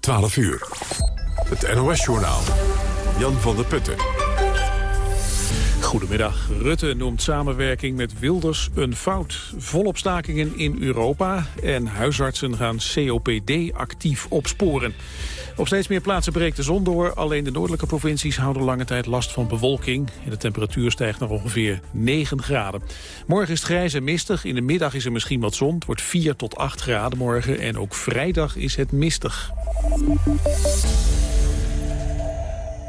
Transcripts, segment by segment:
12 uur. Het NOS-journaal. Jan van der Putten. Goedemiddag. Rutte noemt samenwerking met Wilders een fout. Volop stakingen in Europa en huisartsen gaan COPD actief opsporen. Op steeds meer plaatsen breekt de zon door. Alleen de noordelijke provincies houden lange tijd last van bewolking. En de temperatuur stijgt naar ongeveer 9 graden. Morgen is het grijs en mistig. In de middag is er misschien wat zon. Het wordt 4 tot 8 graden morgen. En ook vrijdag is het mistig.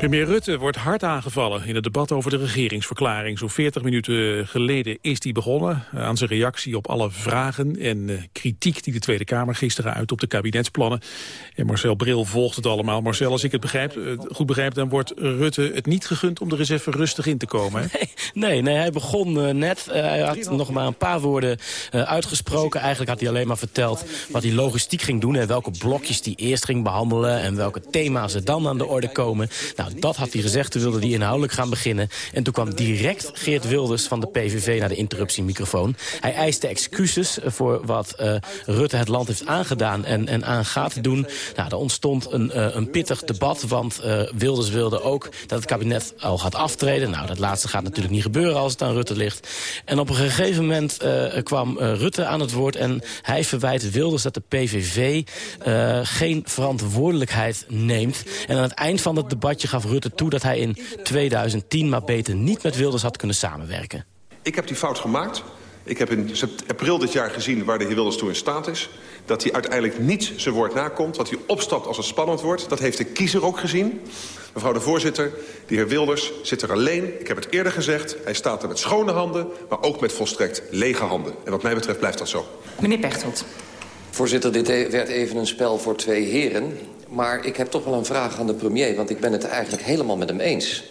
Premier Rutte wordt hard aangevallen in het debat over de regeringsverklaring. Zo'n 40 minuten geleden is die begonnen eh, aan zijn reactie op alle vragen en uh, kritiek die de Tweede Kamer gisteren uit op de kabinetsplannen. En Marcel Bril volgt het allemaal. Marcel, als ik het begrijp, uh, goed begrijp, dan wordt Rutte het niet gegund om er eens even rustig in te komen. Hè? Nee, nee, hij begon net. hij had nog maar een paar woorden uitgesproken. Eigenlijk had hij alleen maar verteld wat hij logistiek ging doen en welke blokjes hij eerst ging behandelen en welke thema's er dan aan de orde komen. Nou, dat had hij gezegd. Toen wilde hij inhoudelijk gaan beginnen. En toen kwam direct Geert Wilders van de PVV naar de interruptiemicrofoon. Hij eiste excuses voor wat uh, Rutte het land heeft aangedaan en, en aan gaat doen. Nou, er ontstond een, uh, een pittig debat, want uh, Wilders wilde ook dat het kabinet al gaat aftreden. Nou, dat laatste gaat natuurlijk niet gebeuren als het aan Rutte ligt. En op een gegeven moment kwam Rutte aan het woord en hij verwijt Wilders dat de PVV geen verantwoordelijkheid neemt. En aan het eind van het debatje gaf Rutte toe dat hij in 2010 maar beter niet met Wilders had kunnen samenwerken. Ik heb die fout gemaakt. Ik heb in april dit jaar gezien waar de heer Wilders toe in staat is. Dat hij uiteindelijk niet zijn woord nakomt. Dat hij opstapt als het spannend wordt. Dat heeft de kiezer ook gezien. Mevrouw de voorzitter, de heer Wilders zit er alleen. Ik heb het eerder gezegd. Hij staat er met schone handen, maar ook met volstrekt lege handen. En wat mij betreft blijft dat zo. Meneer Pechtold. Voorzitter, dit werd even een spel voor twee heren. Maar ik heb toch wel een vraag aan de premier, want ik ben het eigenlijk helemaal met hem eens.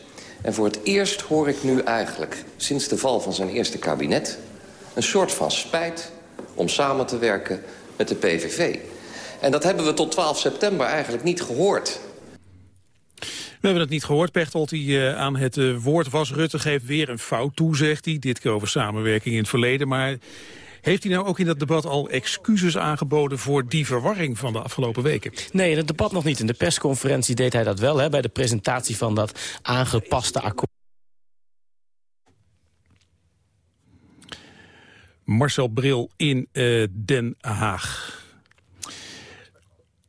En voor het eerst hoor ik nu eigenlijk, sinds de val van zijn eerste kabinet... een soort van spijt om samen te werken met de PVV. En dat hebben we tot 12 september eigenlijk niet gehoord. We hebben het niet gehoord. Pechtold die uh, aan het uh, woord was. Rutte geeft weer een fout toe, zegt hij. Dit keer over samenwerking in het verleden. Maar heeft hij nou ook in dat debat al excuses aangeboden voor die verwarring van de afgelopen weken? Nee, in het debat nog niet. In de persconferentie deed hij dat wel, hè, bij de presentatie van dat aangepaste akkoord. Marcel Bril in uh, Den Haag.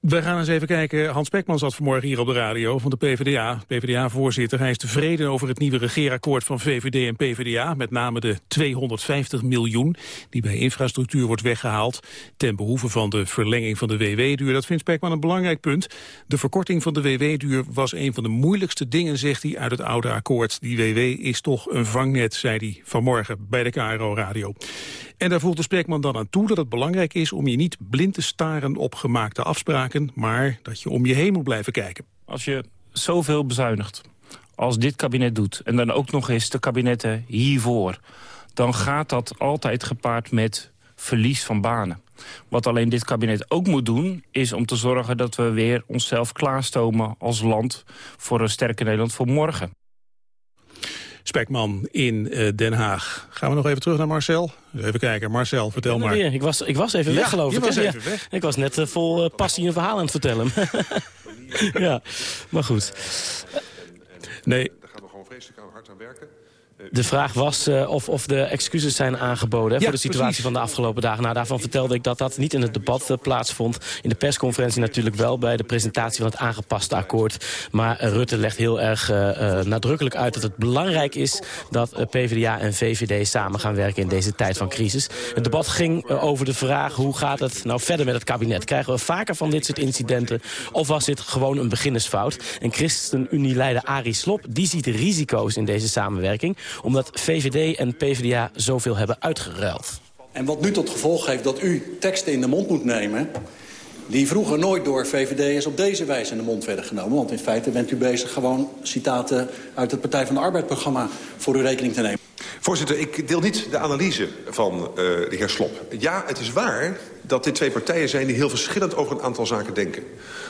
We gaan eens even kijken. Hans Pekman zat vanmorgen hier op de radio van de PvdA. PvdA-voorzitter. Hij is tevreden over het nieuwe regeerakkoord van VVD en PvdA. Met name de 250 miljoen die bij infrastructuur wordt weggehaald. Ten behoeve van de verlenging van de WW-duur. Dat vindt Pekman een belangrijk punt. De verkorting van de WW-duur was een van de moeilijkste dingen, zegt hij, uit het oude akkoord. Die WW is toch een vangnet, zei hij vanmorgen bij de KRO-radio. En daar voelt de Spekman dan aan toe dat het belangrijk is om je niet blind te staren op gemaakte afspraken, maar dat je om je heen moet blijven kijken. Als je zoveel bezuinigt als dit kabinet doet, en dan ook nog eens de kabinetten hiervoor, dan gaat dat altijd gepaard met verlies van banen. Wat alleen dit kabinet ook moet doen, is om te zorgen dat we weer onszelf klaarstomen als land voor een sterke Nederland voor morgen. Spekman in uh, Den Haag. Gaan we nog even terug naar Marcel? Even kijken, Marcel, vertel maar. Weer. Ik, was, ik was even ja, weg, geloof ik. Was ja, even weg. Ik was net uh, vol uh, passie een verhaal aan het vertellen. ja, maar goed. Nee. Daar gaan we gewoon vreselijk hard aan werken. De vraag was uh, of, of de excuses zijn aangeboden hè, ja, voor de situatie precies. van de afgelopen dagen. Nou, daarvan vertelde ik dat dat niet in het debat uh, plaatsvond. In de persconferentie natuurlijk wel, bij de presentatie van het aangepaste akkoord. Maar uh, Rutte legt heel erg nadrukkelijk uit dat het belangrijk is... dat PvdA en VVD samen gaan werken in deze tijd van crisis. Het debat ging over de vraag hoe gaat het nou verder met het kabinet. Krijgen we vaker van dit soort incidenten of was dit gewoon een beginnersfout? En ChristenUnie-leider Arie Slob die ziet de risico's in deze samenwerking omdat VVD en PvdA zoveel hebben uitgeruild. En wat nu tot gevolg heeft dat u teksten in de mond moet nemen... die vroeger nooit door VVD'ers op deze wijze in de mond werden genomen. Want in feite bent u bezig gewoon citaten uit het Partij van de Arbeid-programma... voor uw rekening te nemen. Voorzitter, ik deel niet de analyse van uh, de heer Slop. Ja, het is waar dat dit twee partijen zijn die heel verschillend over een aantal zaken denken.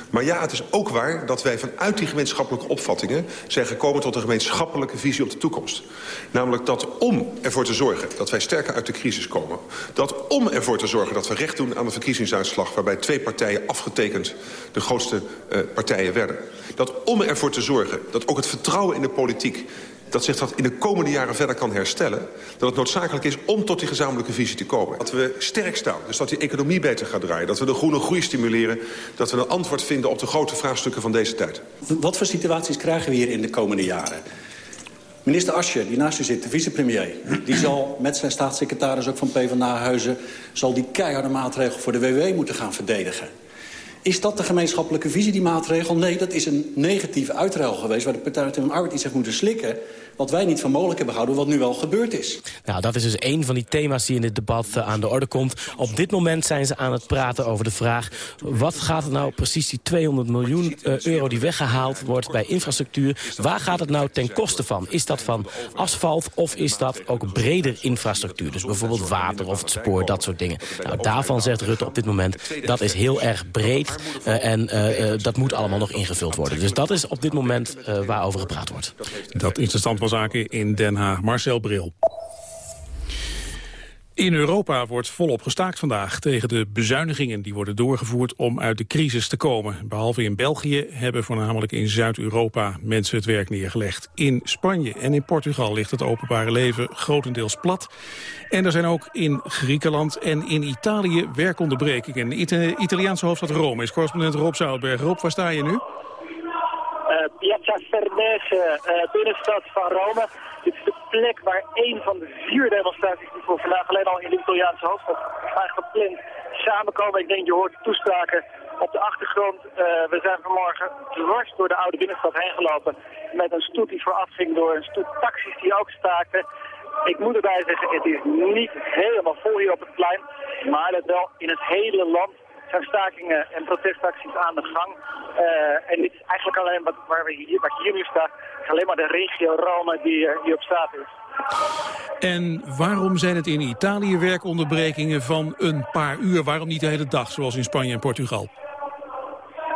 Maar ja, het is ook waar dat wij vanuit die gemeenschappelijke opvattingen... zijn gekomen tot een gemeenschappelijke visie op de toekomst. Namelijk dat om ervoor te zorgen dat wij sterker uit de crisis komen... dat om ervoor te zorgen dat we recht doen aan de verkiezingsuitslag... waarbij twee partijen afgetekend de grootste uh, partijen werden... dat om ervoor te zorgen dat ook het vertrouwen in de politiek dat zich dat in de komende jaren verder kan herstellen... dat het noodzakelijk is om tot die gezamenlijke visie te komen. Dat we sterk staan, dus dat die economie beter gaat draaien... dat we de groene groei stimuleren... dat we een antwoord vinden op de grote vraagstukken van deze tijd. Wat voor situaties krijgen we hier in de komende jaren? Minister Asje, die naast u zit, de vicepremier... die zal met zijn staatssecretaris ook van PvdA-huizen... zal die keiharde maatregel voor de WW moeten gaan verdedigen. Is dat de gemeenschappelijke visie, die maatregel? Nee, dat is een negatieve uitruil geweest... waar de Partij van de Arbeid iets heeft moeten slikken wat wij niet van mogelijk hebben gehouden... wat nu wel gebeurd is. Nou, dat is dus een van die thema's die in dit debat uh, aan de orde komt. Op dit moment zijn ze aan het praten over de vraag... wat gaat het nou precies die 200 miljoen uh, euro die weggehaald wordt bij infrastructuur... waar gaat het nou ten koste van? Is dat van asfalt of is dat ook breder infrastructuur? Dus bijvoorbeeld water of het spoor, dat soort dingen. Nou, daarvan zegt Rutte op dit moment... dat is heel erg breed uh, en dat moet allemaal nog ingevuld worden. Dus dat is op dit moment waarover gepraat wordt. Dat stand van zaken in Den Haag. Marcel Bril. In Europa wordt volop gestaakt vandaag tegen de bezuinigingen die worden doorgevoerd om uit de crisis te komen. Behalve in België hebben voornamelijk in Zuid-Europa mensen het werk neergelegd. In Spanje en in Portugal ligt het openbare leven grotendeels plat. En er zijn ook in Griekenland en in Italië werkonderbrekingen. De Italiaanse hoofdstad Rome is correspondent Rob Zoutberg. Rob, waar sta je nu? Piazza Fernese, uh, binnenstad van Rome. Dit is de plek waar een van de vier demonstraties die voor vandaag alleen al in de Italiaanse hoofdstad zijn gepland samenkomen. Ik denk, je hoort toespraken op de achtergrond. Uh, we zijn vanmorgen dwars door de oude binnenstad heen gelopen met een stoet die vooraf ging door een stoet taxis die ook staakten. Ik moet erbij zeggen, het is niet helemaal vol hier op het plein, maar dat wel in het hele land zijn stakingen en protestacties aan de gang. Uh, en dit is eigenlijk alleen wat, waar we hier, waar hier nu staan, is alleen maar de regio Rome die, die op staat is. En waarom zijn het in Italië werkonderbrekingen van een paar uur? Waarom niet de hele dag, zoals in Spanje en Portugal?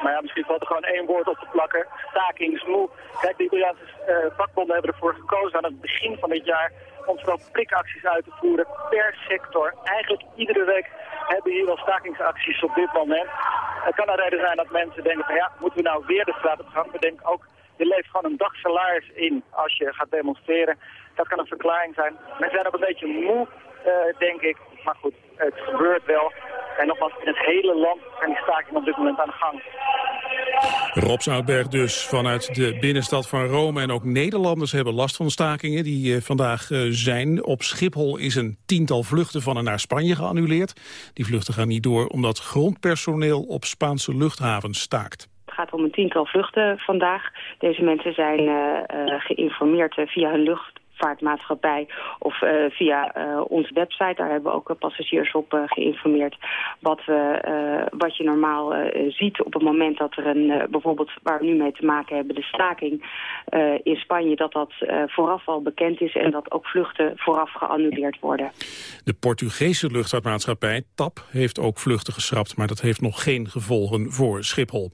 Maar ja, misschien valt er gewoon één woord op te plakken. Stakingsmoe. Kijk, de Italiaanse uh, vakbonden hebben ervoor gekozen aan het begin van dit jaar om vooral prikacties uit te voeren per sector. Eigenlijk iedere week hebben hier wel stakingsacties op dit moment. Het kan een reden zijn dat mensen denken van ja, moeten we nou weer de straat op gaan? We denken ook, je leeft gewoon een dag salaris in als je gaat demonstreren. Dat kan een verklaring zijn. Mensen zijn ook een beetje moe, uh, denk ik. Maar goed, het gebeurt wel. En nogmaals, in het hele land zijn die stakingen op dit moment aan de gang. Rob Zoutberg dus vanuit de binnenstad van Rome. En ook Nederlanders hebben last van stakingen die uh, vandaag uh, zijn. Op Schiphol is een tiental vluchten van en naar Spanje geannuleerd. Die vluchten gaan niet door omdat grondpersoneel op Spaanse luchthavens staakt. Het gaat om een tiental vluchten vandaag. Deze mensen zijn uh, geïnformeerd via hun lucht vaartmaatschappij of uh, via uh, onze website. Daar hebben we ook passagiers op geïnformeerd. Wat, we, wat je normaal ziet op het moment dat er een, bijvoorbeeld waar we nu mee te maken hebben, de staking in Spanje, dat dat vooraf al bekend is en dat ook vluchten vooraf geannuleerd worden. De Portugese luchtvaartmaatschappij TAP heeft ook vluchten geschrapt, maar dat heeft nog geen gevolgen voor Schiphol.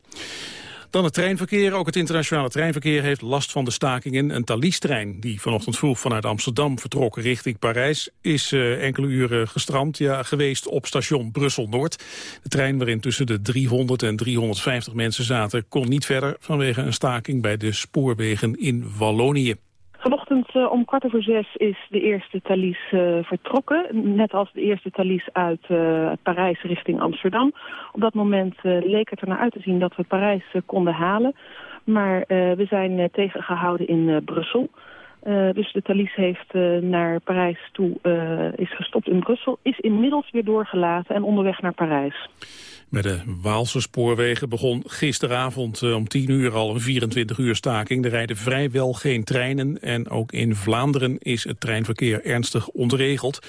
Dan het treinverkeer. Ook het internationale treinverkeer heeft last van de stakingen. Een Thalys-trein die vanochtend vroeg vanuit Amsterdam vertrok richting Parijs... is uh, enkele uren gestrand ja, geweest op station Brussel-Noord. De trein waarin tussen de 300 en 350 mensen zaten... kon niet verder vanwege een staking bij de spoorwegen in Wallonië. Uh, om kwart over zes is de eerste Thalys uh, vertrokken. Net als de eerste Thalys uit uh, Parijs richting Amsterdam. Op dat moment leek het er naar uit te zien dat we Parijs konden halen. Maar we zijn tegengehouden in Brussel. dus de Thalys heeft naar Parijs toe, is gestopt in Brussel. Is inmiddels weer doorgelaten en onderweg naar Parijs. Bij de Waalse spoorwegen begon gisteravond om 10 uur al een 24 uur staking. Er rijden vrijwel geen treinen en ook in Vlaanderen is het treinverkeer ernstig ontregeld.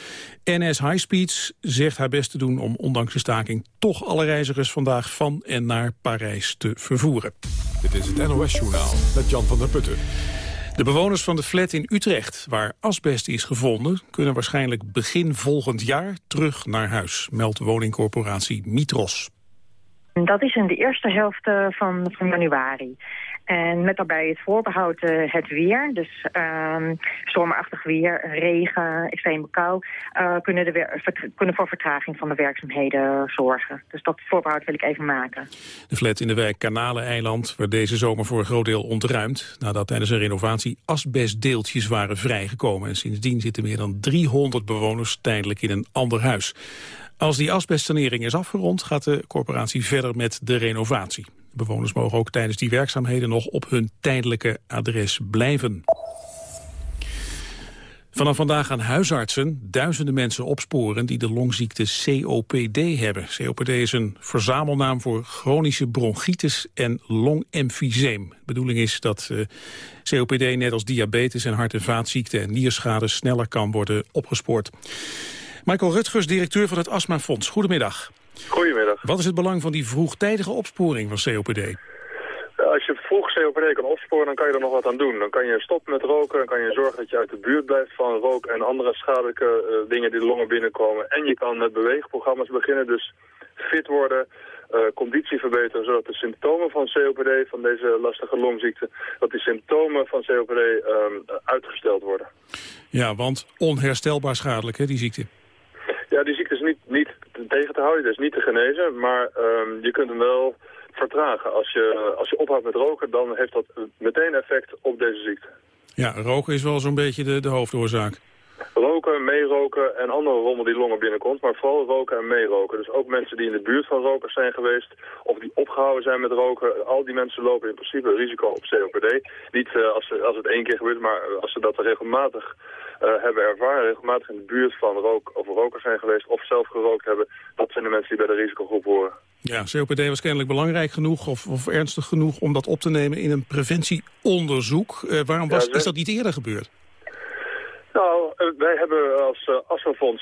NS High Speeds zegt haar best te doen om ondanks de staking toch alle reizigers vandaag van en naar Parijs te vervoeren. Dit is het NOS Journaal met Jan van der Putten. De bewoners van de flat in Utrecht, waar asbest is gevonden... kunnen waarschijnlijk begin volgend jaar terug naar huis, meldt woningcorporatie Mitros. Dat is in de eerste helft eh, van, van januari. En met daarbij het voorbehoud uh, het weer. Dus um, stormachtig weer, regen, extreme kou... Uh, kunnen, de kunnen voor vertraging van de werkzaamheden zorgen. Dus dat voorbehoud wil ik even maken. De flat in de wijk Kanaleneiland werd deze zomer voor een groot deel ontruimd... nadat tijdens een renovatie asbestdeeltjes waren vrijgekomen. En sindsdien zitten meer dan 300 bewoners tijdelijk in een ander huis. Als die asbestsanering is afgerond, gaat de corporatie verder met de renovatie. Bewoners mogen ook tijdens die werkzaamheden nog op hun tijdelijke adres blijven. Vanaf vandaag gaan huisartsen duizenden mensen opsporen die de longziekte COPD hebben. COPD is een verzamelnaam voor chronische bronchitis en longemfyseem. De bedoeling is dat eh, COPD net als diabetes en hart- en vaatziekten en nierschade sneller kan worden opgespoord. Michael Rutgers, directeur van het Astmafonds. Goedemiddag. Goedemiddag. Wat is het belang van die vroegtijdige opsporing van COPD? Als je vroeg COPD kan opsporen, dan kan je er nog wat aan doen. Dan kan je stoppen met roken, dan kan je zorgen dat je uit de buurt blijft van rook en andere schadelijke uh, dingen die de longen binnenkomen. En je kan met beweegprogramma's beginnen, dus fit worden, uh, conditie verbeteren, zodat de symptomen van COPD, van deze lastige longziekte, dat die symptomen van COPD um, uitgesteld worden. Ja, want onherstelbaar schadelijk, hè, die ziekte. Ja, die ziekte is niet, niet tegen te houden, dus niet te genezen, maar um, je kunt hem wel vertragen. Als je, als je ophoudt met roken, dan heeft dat meteen effect op deze ziekte. Ja, roken is wel zo'n beetje de, de hoofdoorzaak. Roken, meeroken en andere rommel die longen binnenkomt, maar vooral roken en meeroken. Dus ook mensen die in de buurt van rokers zijn geweest of die opgehouden zijn met roken, al die mensen lopen in principe risico op COPD. Niet uh, als, als het één keer gebeurt, maar als ze dat regelmatig uh, hebben ervaren, regelmatig in de buurt van rook of rokers zijn geweest of zelf gerookt hebben, dat zijn de mensen die bij de risicogroep horen. Ja, COPD was kennelijk belangrijk genoeg of, of ernstig genoeg om dat op te nemen in een preventieonderzoek. Uh, waarom was, ja, is dat niet eerder gebeurd? Nou, eh, wij hebben als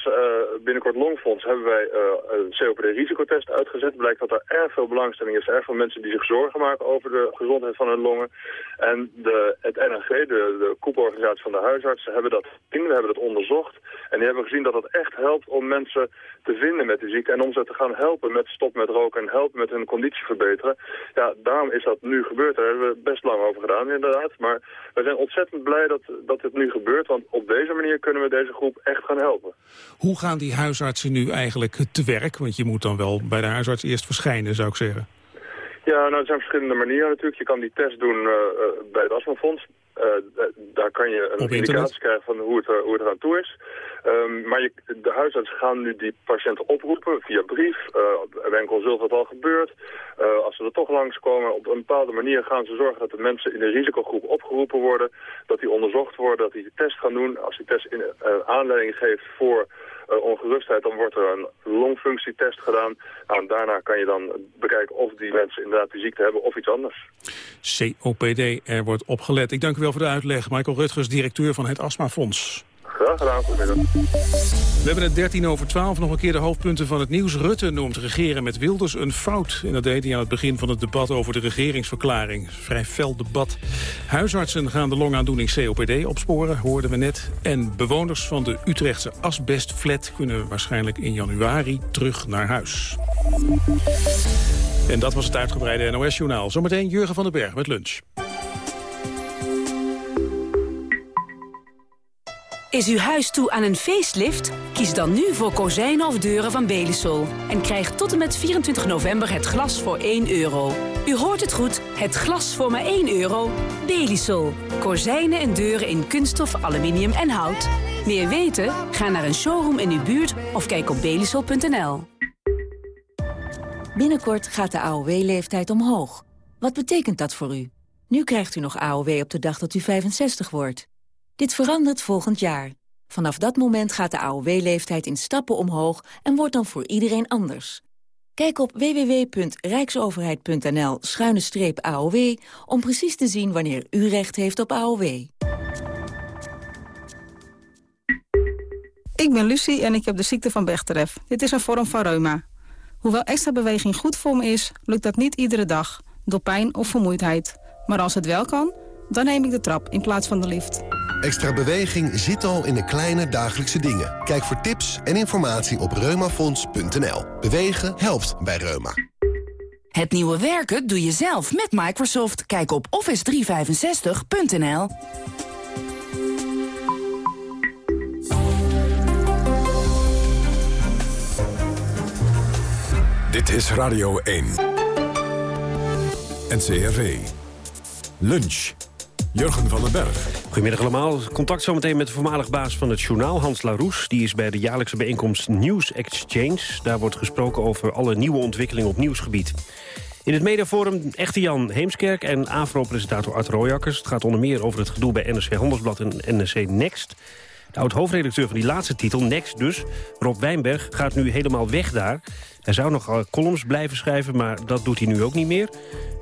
uh, binnenkort Longfonds, hebben wij een COPD-risicotest uitgezet. Blijkt dat er erg veel belangstelling is, erg veel mensen die zich zorgen maken over de gezondheid van hun longen. En de, het NRG, de, de koepelorganisatie van de huisartsen, hebben dat we hebben dat onderzocht. En die hebben gezien dat het echt helpt om mensen te vinden met die ziekte en om ze te gaan helpen met stop met roken en helpen met hun conditie verbeteren. Ja, daarom is dat nu gebeurd. Daar hebben we best lang over gedaan inderdaad. Maar we zijn ontzettend blij dat, dat dit nu gebeurt, want op deze manier kunnen we deze groep echt gaan helpen. Hoe gaan die huisartsen nu eigenlijk te werk? Want je moet dan wel bij de huisarts eerst verschijnen, zou ik zeggen. Ja, nou, er zijn verschillende manieren natuurlijk. Je kan die test doen uh, bij het astmafonds. Uh, daar kan je een indicatie krijgen van hoe het, er, hoe het eraan toe is. Um, maar je, de huisartsen gaan nu die patiënten oproepen via brief. Uh, bij een consult wat al gebeurt. Uh, als ze er toch langskomen, op een bepaalde manier gaan ze zorgen dat de mensen in de risicogroep opgeroepen worden. Dat die onderzocht worden, dat die de test gaan doen. Als die test in, aanleiding geeft voor ongerustheid, dan wordt er een longfunctietest gedaan. Nou, en daarna kan je dan bekijken of die mensen inderdaad die ziekte hebben of iets anders. COPD, er wordt opgelet. Ik dank u wel voor de uitleg. Michael Rutgers, directeur van het Astmafonds. We hebben het 13 over 12 nog een keer de hoofdpunten van het nieuws. Rutte noemt regeren met Wilders een fout. En dat deed hij aan het begin van het debat over de regeringsverklaring. Vrij fel debat. Huisartsen gaan de longaandoening COPD opsporen, hoorden we net. En bewoners van de Utrechtse asbestflat kunnen waarschijnlijk in januari terug naar huis. En dat was het uitgebreide NOS-journaal. Zometeen Jurgen van den Berg met lunch. Is uw huis toe aan een facelift? Kies dan nu voor kozijnen of deuren van Belisol. En krijg tot en met 24 november het glas voor 1 euro. U hoort het goed, het glas voor maar 1 euro. Belisol. Kozijnen en deuren in kunststof, aluminium en hout. Meer weten? Ga naar een showroom in uw buurt of kijk op belisol.nl. Binnenkort gaat de AOW-leeftijd omhoog. Wat betekent dat voor u? Nu krijgt u nog AOW op de dag dat u 65 wordt. Dit verandert volgend jaar. Vanaf dat moment gaat de AOW-leeftijd in stappen omhoog en wordt dan voor iedereen anders. Kijk op www.rijksoverheid.nl-aow om precies te zien wanneer u recht heeft op AOW. Ik ben Lucie en ik heb de ziekte van Bechterew. Dit is een vorm van reuma. Hoewel extra beweging goed voor me is, lukt dat niet iedere dag, door pijn of vermoeidheid. Maar als het wel kan Dan neem ik de trap in plaats van de lift. Extra beweging zit al in de kleine dagelijkse dingen. Kijk voor tips en informatie op reumafonds.nl. Bewegen helpt bij Reuma. Het nieuwe werken doe je zelf met Microsoft. Kijk op office365.nl. Dit is Radio 1. NCRV. Lunch. Jurgen van den Berg. Goedemiddag allemaal. Contact zometeen met de voormalig baas van het journaal, Hans Laroes. Die is bij de jaarlijkse bijeenkomst News Exchange. Daar wordt gesproken over alle nieuwe ontwikkelingen op nieuwsgebied. In het mediaforum Echte Jan Heemskerk en AVRO-presentator Art Rooijakkers. Het gaat onder meer over het gedoe bij NRC Handelsblad en NRC Next. De oud-hoofdredacteur van die laatste titel, Next dus, Rob Wijnberg, gaat nu helemaal weg daar. Hij zou nog columns blijven schrijven, maar dat doet hij nu ook niet meer.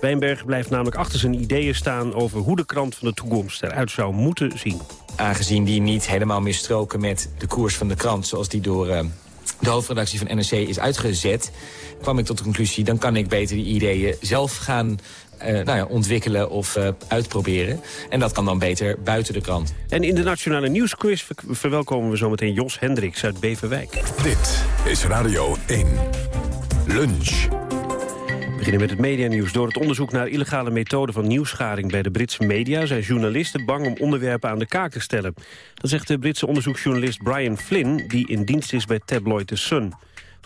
Wijnberg blijft namelijk achter zijn ideeën staan... over hoe de krant van de toekomst eruit zou moeten zien. Aangezien die niet helemaal meer stroken met de koers van de krant... zoals die door uh, de hoofdredactie van NRC is uitgezet... kwam ik tot de conclusie, dan kan ik beter die ideeën zelf gaan nou ja, ontwikkelen of uh, uitproberen. En dat kan dan beter buiten de krant. En in de Nationale Nieuwsquiz ver verwelkomen we zometeen Jos Hendricks uit Beverwijk. Dit is Radio 1. Lunch. We beginnen met het medianieuws. Door het onderzoek naar illegale methoden van nieuwsgaring bij de Britse media... zijn journalisten bang om onderwerpen aan de kaak te stellen. Dat zegt de Britse onderzoeksjournalist Brian Flynn... die in dienst is bij tabloid The Sun.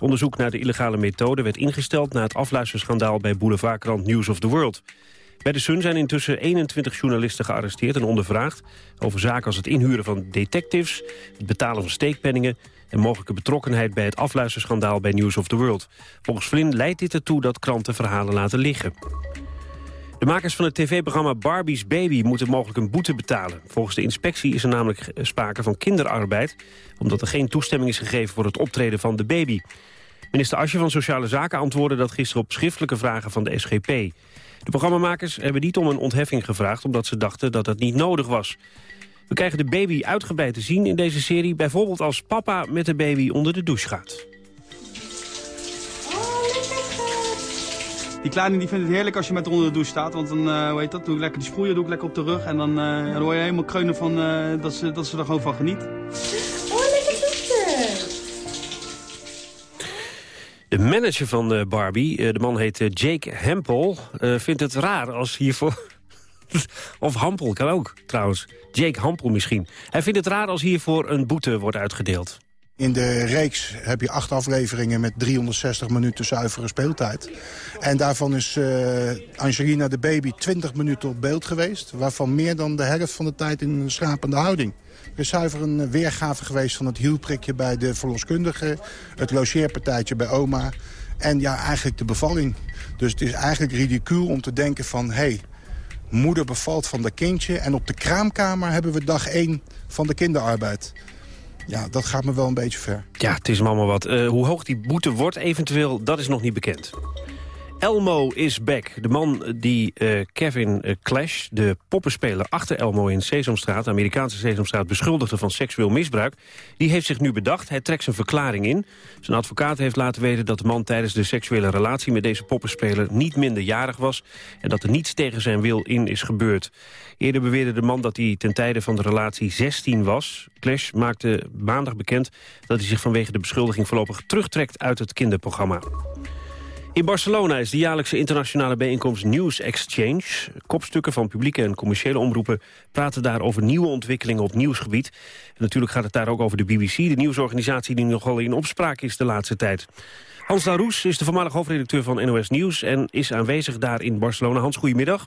Onderzoek naar de illegale methode werd ingesteld... na het afluisterschandaal bij boulevardkrant News of the World. Bij de Sun zijn intussen 21 journalisten gearresteerd en ondervraagd... over zaken als het inhuren van detectives, het betalen van steekpenningen... en mogelijke betrokkenheid bij het afluisterschandaal bij News of the World. Volgens Flynn leidt dit ertoe dat kranten verhalen laten liggen. De makers van het tv-programma Barbie's Baby moeten mogelijk een boete betalen. Volgens de inspectie is er namelijk sprake van kinderarbeid... omdat er geen toestemming is gegeven voor het optreden van de baby. Minister Asje van Sociale Zaken antwoordde dat gisteren op schriftelijke vragen van de SGP. De programmamakers hebben niet om een ontheffing gevraagd... omdat ze dachten dat dat niet nodig was. We krijgen de baby uitgebreid te zien in deze serie... bijvoorbeeld als papa met de baby onder de douche gaat. Die kleine die vindt het heerlijk als je met onder de douche staat. Want dan, uh, hoe heet dat, doe ik lekker die sproeien doe ik lekker op de rug. En dan, dan hoor je helemaal kreunen van uh, dat, ze, dat ze er gewoon van geniet. De manager van Barbie, de man heet Jake Hempel, vindt het raar als hiervoor... of Hampel kan ook, trouwens. Jake Hampel misschien. Hij vindt het raar als hiervoor een boete wordt uitgedeeld. In de reeks heb je acht afleveringen met 360 minuten zuivere speeltijd. En daarvan is Angelina de baby 20 minuten op beeld geweest... waarvan meer dan de helft van de tijd in een schrapende houding. Is zuiver een weergave geweest van het hielprikje bij de verloskundige... het logeerpartijtje bij oma en ja, eigenlijk de bevalling. Dus het is eigenlijk ridicuul om te denken van... Hey, moeder bevalt van de kindje en op de kraamkamer hebben we dag 1 van de kinderarbeid. Ja, dat gaat me wel een beetje ver. Ja, het is me allemaal wat. Uh, hoe hoog die boete wordt eventueel, dat is nog niet bekend. Elmo is back. De man die uh, Kevin uh, Clash, de poppenspeler achter Elmo in Sesamstraat... de Amerikaanse Sesamstraat, beschuldigde van seksueel misbruik... die heeft zich nu bedacht. Hij trekt zijn verklaring in. Zijn advocaat heeft laten weten dat de man tijdens de seksuele relatie... met deze poppenspeler niet minderjarig was... en dat er niets tegen zijn wil in is gebeurd. Eerder beweerde de man dat hij ten tijde van de relatie 16 was. Clash maakte maandag bekend dat hij zich vanwege de beschuldiging... voorlopig terugtrekt uit het kinderprogramma. In Barcelona is de jaarlijkse internationale bijeenkomst News Exchange. Kopstukken van publieke en commerciële omroepen praten daar over nieuwe ontwikkelingen op nieuwsgebied. En natuurlijk gaat het daar ook over de BBC, de nieuwsorganisatie die nogal in opspraak is de laatste tijd. Hans Laroes is de voormalig hoofdredacteur van NOS Nieuws en is aanwezig daar in Barcelona. Hans, goedemiddag.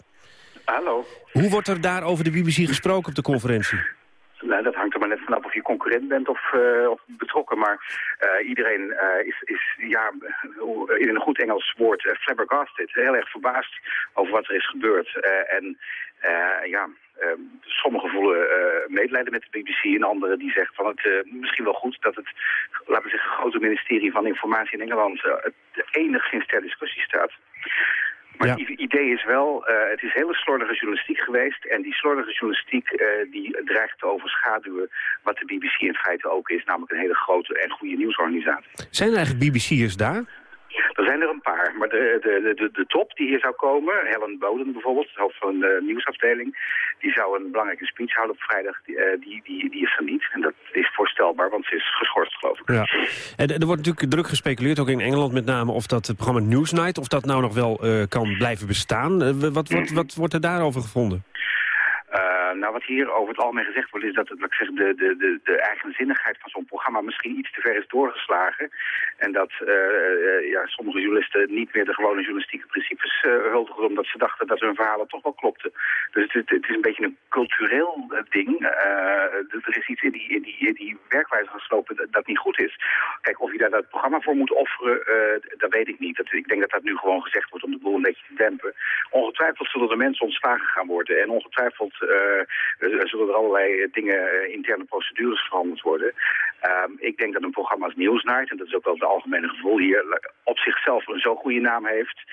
Hallo. Hoe wordt er daar over de BBC gesproken op de conferentie? Nou, dat hangt er maar net vanaf of je concurrent bent of, uh, of betrokken. Maar uh, iedereen uh, is, is ja, in een goed Engels woord flabbergasted. Heel erg verbaasd over wat er is gebeurd. en ja, sommigen voelen medelijden met de BBC en anderen die zeggen van het misschien wel goed dat het, laten we zeggen, grote ministerie van Informatie in Engeland enigszins ter discussie staat. Maar het idee is wel, uh, het is hele slordige journalistiek geweest. En die slordige journalistiek uh, die dreigt te overschaduwen wat de BBC in feite ook is. Namelijk een hele grote en goede nieuwsorganisatie. Zijn er eigenlijk BBC'ers daar? Er zijn er een paar, maar de, de, de, de top die hier zou komen, Helen Boden bijvoorbeeld, hoofd van de nieuwsafdeling, die zou een belangrijke speech houden op vrijdag, die, eh, die, die, die is er niet. En dat is voorstelbaar, want ze is geschorst geloof ik. Ja. En er wordt natuurlijk druk gespeculeerd, ook in Engeland met name, of dat het programma Newsnight, of dat nou nog wel uh, kan blijven bestaan. Uh, wat, wat, wat wordt er daarover gevonden? Uh, nou, wat hier over het algemeen gezegd wordt, is dat het, ik de, de, de, de eigenzinnigheid van zo'n programma misschien iets te ver is doorgeslagen. En dat uh, uh, ja, sommige journalisten niet meer de gewone journalistieke principes huldigen, omdat ze dachten dat hun verhalen toch wel klopten. Dus het, het, is een beetje een cultureel ding. er is iets in die, die, die werkwijze geslopen dat, dat, niet goed is. Kijk, of je daar dat programma voor moet offeren, dat weet ik niet. Dat, ik denk dat dat nu gewoon gezegd wordt om de boel een beetje te dempen. Ongetwijfeld zullen er mensen ontslagen gaan worden. En ongetwijfeld uh, zullen er allerlei dingen, interne procedures veranderd worden. Um, ik denk dat een programma als Nieuwsnight, en dat is ook wel het algemene gevoel hier, op zichzelf een zo goede naam heeft,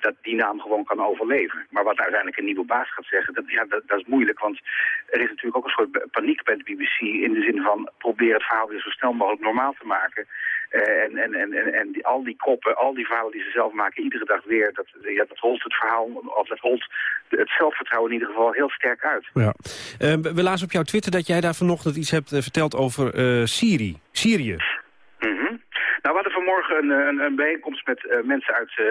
dat die naam gewoon kan overleven. Maar wat uiteindelijk een nieuwe baas gaat zeggen, dat, ja, dat, dat is moeilijk. Want er is natuurlijk ook een soort paniek bij de BBC in de zin van probeer het verhaal weer zo snel mogelijk normaal te maken. Uh, en en, en, en, en al die koppen, al die verhalen die ze zelf maken, iedere dag weer, dat, ja, dat holt het verhaal, of dat holt het zelfvertrouwen in ieder geval heel sterk uit. Ja. Uh, we lazen op jouw Twitter dat jij daar vanochtend iets hebt uh, verteld over Syrië. Syrië. Vanmorgen een, een, een bijeenkomst met uh, mensen uit, uh,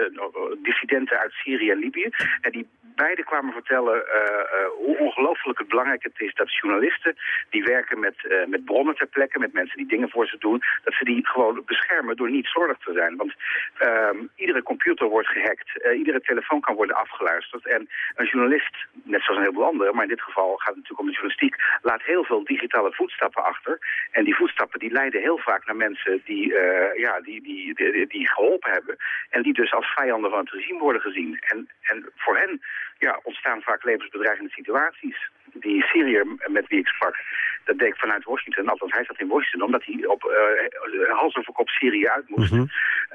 dissidenten uit Syrië en Libië. En die beiden kwamen vertellen uh, hoe ongelooflijk belangrijk het is dat journalisten die werken met, met bronnen ter plekke, met mensen die dingen voor ze doen, dat ze die gewoon beschermen door niet slordig te zijn. Want ehm, iedere computer wordt gehackt, iedere telefoon kan worden afgeluisterd. En een journalist, net zoals een heleboel anderen, maar in dit geval gaat het natuurlijk om de journalistiek, laat heel veel digitale voetstappen achter. En die voetstappen die leiden heel vaak naar mensen die ja, die, die, die, geholpen hebben. En die dus als vijanden van het regime worden gezien. En, en voor hen ja, ontstaan vaak levensbedreigende situaties. Die Syriër met wie ik sprak, dat deed ik vanuit Washington. Althans, hij zat in Washington, omdat hij op uh, hals over kop Syrië uit moest. Mm -hmm.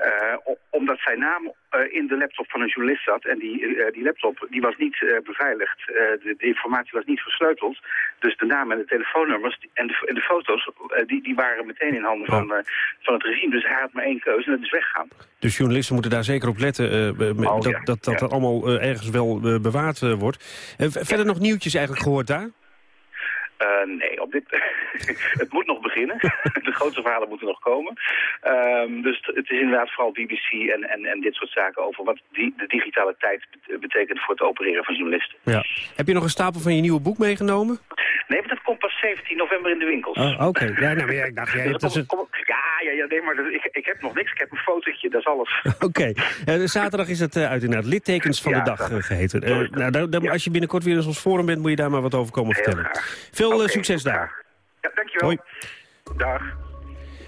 uh, omdat zijn naam uh, in de laptop van een journalist zat. En die, die laptop die was niet beveiligd. De, de, informatie was niet versleuteld. Dus de naam en de telefoonnummers en de, en de foto's, die, die waren meteen in handen van, van het regime. Dus hij had maar één keuze en dat is weggaan. Dus journalisten moeten daar zeker op letten. oh, dat, ja. dat dat, dat ja. allemaal ergens wel bewaard wordt. verder nog nieuwtjes eigenlijk gehoord daar? Uh, nee, op dit... het moet nog beginnen. de grootste verhalen moeten nog komen. Um, dus het is inderdaad vooral BBC en, en, en dit soort zaken over wat die, de digitale tijd betekent voor het opereren van journalisten. Ja. Heb je nog een stapel van je nieuwe boek meegenomen? Nee, maar dat komt pas 17 november in de winkels. Oh, Oké, okay. ja, nou, ja, ik dacht... Ja, dus het... ja, ja, ja, nee, maar ik, ik heb nog niks. Ik heb een fotootje, dat is alles. Oké, okay. uh, zaterdag is het uh, uit inderdaad littekens van ja, de dag geheten. nou. Als je binnenkort weer eens ons forum bent, moet je daar maar wat over komen Heel vertellen. Graag. Veel okay, succes daar. Ja, dankjewel. Hoi. Dag.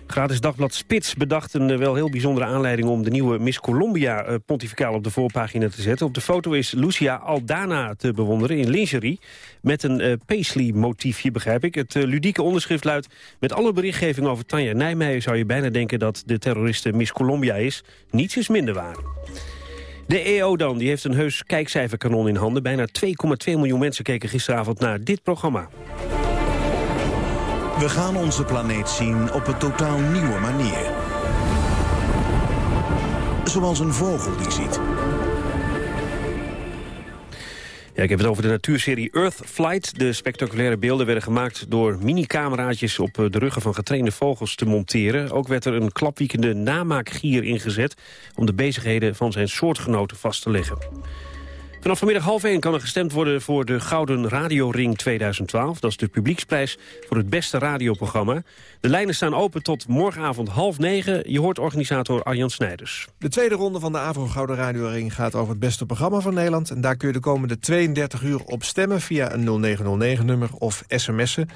Gratis Dagblad Spits bedacht een uh, wel heel bijzondere aanleiding... om de nieuwe Miss Columbia uh, pontificaal op de voorpagina te zetten. Op de foto is Lucia Aldana te bewonderen in lingerie... met een paisley-motiefje, begrijp ik. Het ludieke onderschrift luidt... met alle berichtgeving over Tanja Nijmeijer... zou je bijna denken dat de terroriste Miss Columbia is. Niets is minder waar. De EO dan, die heeft een heus kijkcijferkanon in handen. Bijna 2,2 miljoen mensen keken gisteravond naar dit programma. We gaan onze planeet zien op een totaal nieuwe manier. Zoals een vogel die ziet. Ik heb het over de natuurserie Earth Flight. De spectaculaire beelden werden gemaakt door mini-cameraatjes... op de ruggen van getrainde vogels te monteren. Ook werd er een klapwiekende namaakgier ingezet... om de bezigheden van zijn soortgenoten vast te leggen. Vanaf vanmiddag half 1 kan er gestemd worden voor de Gouden Radioring 2012. Dat is de publieksprijs voor het beste radioprogramma. De lijnen staan open tot morgenavond half 9. Je hoort organisator Arjan Snijders. De tweede ronde van de Avro Gouden Radioring gaat over het beste programma van Nederland. En daar kun je de komende 32 uur op stemmen via een 0909-nummer of sms'en.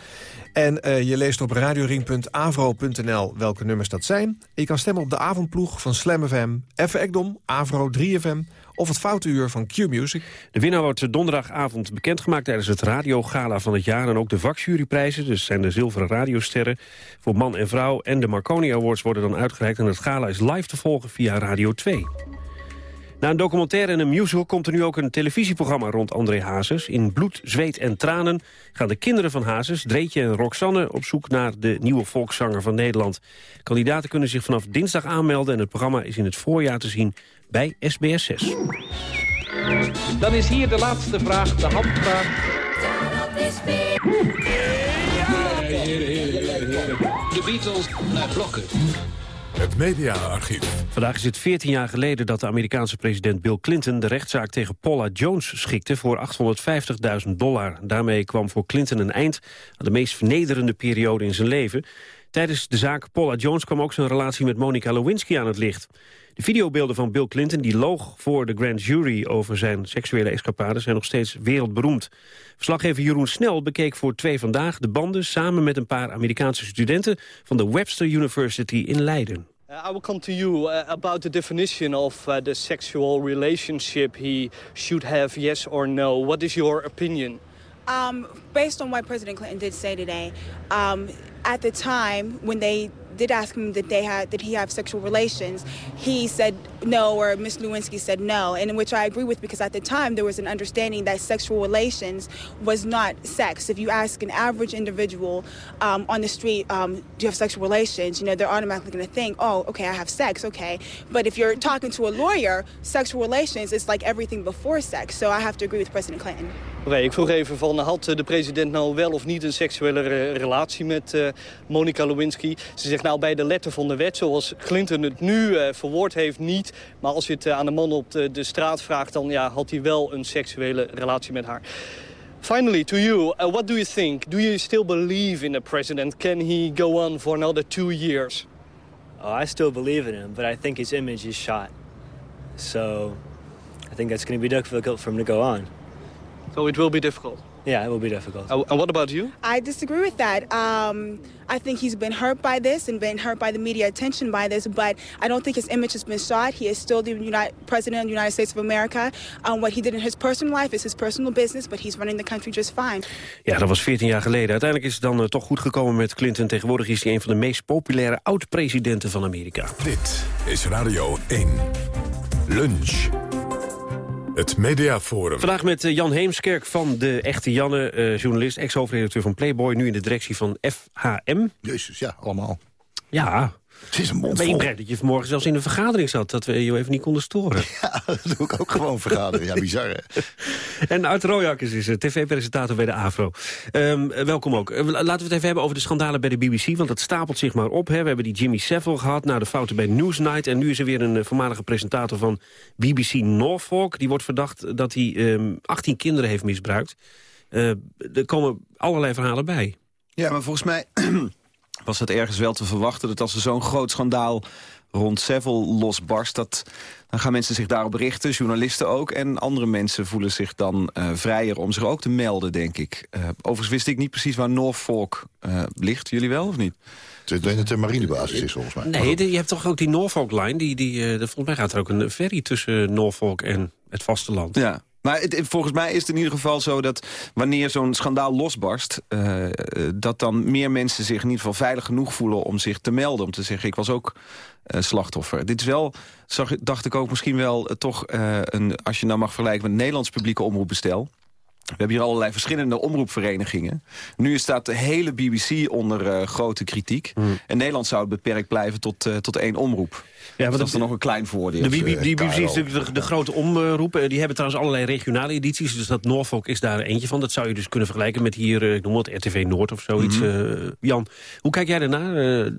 En uh, je leest op radioring.avro.nl welke nummers dat zijn. Je kan stemmen op de avondploeg van Slam FM, Effe Ekdom, Avro 3FM of het foute uur van Q-Music. De winnaar wordt donderdagavond bekendgemaakt tijdens het radiogala van het jaar... en ook de vakjuryprijzen, dus zijn de zilveren radiosterren... voor man en vrouw en de Marconi Awards worden dan uitgereikt... en het gala is live te volgen via Radio 2. Na een documentaire en een musical komt er nu ook een televisieprogramma rond André Hazes. In bloed, zweet en tranen gaan de kinderen van Hazes, Dreetje en Roxanne... op zoek naar de nieuwe volkszanger van Nederland. Kandidaten kunnen zich vanaf dinsdag aanmelden... en het programma is in het voorjaar te zien bij SBS 6. Dan is hier de laatste vraag, de handvraag. De Beatles naar blokken. Het mediaarchief. Vandaag is het 14 jaar geleden dat de Amerikaanse president Bill Clinton... de rechtszaak tegen Paula Jones schikte voor 850.000 dollar. Daarmee kwam voor Clinton een eind aan de meest vernederende periode in zijn leven. Tijdens de zaak Paula Jones kwam ook zijn relatie met Monica Lewinsky aan het licht. De videobeelden van Bill Clinton, die loog voor de grand jury over zijn seksuele escapades, zijn nog steeds wereldberoemd. Verslaggever Jeroen Snel bekeek voor Twee Vandaag de banden samen met een paar Amerikaanse studenten van de Webster University in Leiden. Uh, I will come to you uh, about the definition of uh, the sexual relationship he should have, yes or no. What is your opinion? Um, based on what President Clinton did say today, um, at the time when they did ask him that they had did he have sexual relations, he said no, or Miss Lewinsky said no, and which I agree with because at the time there was an understanding that sexual relations was not sex. If you ask an average individual um, on the street, um, do you have sexual relations? You know, they're automatically going to think, oh, okay, I have sex, okay. But if you're talking to a lawyer, sexual relations is like everything before sex. So I have to agree with President Clinton. Oké, ik vroeg even van, had de president nou wel of niet een seksuele relatie met uh, Monica Lewinsky? Ze zegt nou bij de letter van de wet, zoals Clinton het nu uh, verwoord heeft, niet. Maar als je het uh, aan de man op de, de, straat vraagt, dan ja, had hij wel een seksuele relatie met haar. Finally, to you, uh, what do you think? Do you still believe in the president? Can he go on for another two years? Oh, I still believe in him, but I think his image is shot. So I think that's going to be difficult for him to go on. So it will be difficult? Yeah, it will be difficult. Uh, and what about you? I disagree with that. Um, I think he's been hurt by this and been hurt by the media attention by this, but I don't think his image has been shot. He is still the United, President of the United States of America. Um, what he did in his personal life is his personal business, but he's running the country just fine. Ja, dat was 14 jaar geleden. Uiteindelijk is het dan uh, toch goed gekomen met Clinton. Tegenwoordig is hij een van de meest populaire oud-presidenten van Amerika. Dit is Radio 1. Lunch. Het Mediaforum. Vandaag met uh, Jan Heemskerk van de Echte Janne, uh, journalist, ex-hoofdredacteur van Playboy, nu in de directie van FHM. Jezus, ja, allemaal. Ja. Het is een mond dat je vanmorgen zelfs in een vergadering zat, dat we je even niet konden storen? Ja, dat doe ik ook gewoon vergaderen. Ja, bizar hè? En Art Royakkers is tv-presentator bij de AVRO. Um, welkom ook. Uh, laten we het even hebben over de schandalen bij de BBC, want dat stapelt zich maar op. Hè. We hebben die Jimmy Savile gehad, na de fouten bij Newsnight... en nu is er weer een voormalige presentator van BBC Norfolk. Die wordt verdacht dat hij um, 18 kinderen heeft misbruikt. Uh, er komen allerlei verhalen bij. Ja, maar volgens mij was het ergens wel te verwachten... dat als er zo'n groot schandaal rond Seville losbarst... Dat, dan gaan mensen zich daarop richten, journalisten ook... en andere mensen voelen zich dan uh, vrijer om zich ook te melden, denk ik. Uh, overigens wist ik niet precies waar Norfolk uh, ligt. Jullie wel, of niet? Ik denk dat het een marinebasis is, volgens mij. Nee, de, je hebt toch ook die Norfolk-line? Die, die, volgens mij gaat er ook een ferry tussen Norfolk en het vasteland. Ja, maar het, volgens mij is het in ieder geval zo dat wanneer zo'n schandaal losbarst... Uh, dat dan meer mensen zich in ieder geval veilig genoeg voelen om zich te melden. Om te zeggen, ik was ook uh, slachtoffer. Dit is wel, zag, dacht ik ook misschien wel uh, toch, een, als je nou mag vergelijken... met het Nederlands publieke omroepbestel... We hebben hier allerlei verschillende omroepverenigingen. Nu staat de hele BBC onder grote kritiek. Mm. En Nederland zou het beperkt blijven tot, tot één omroep. Ja, dat is dan nog een klein voordeel. De, BBC is natuurlijk de, de, grote omroep. Die hebben trouwens allerlei regionale edities. Dus dat Norfolk is daar eentje van. Dat zou je dus kunnen vergelijken met hier, ik noem het RTV Noord of zoiets. Mm -hmm. uh, Jan, hoe kijk jij daarnaar?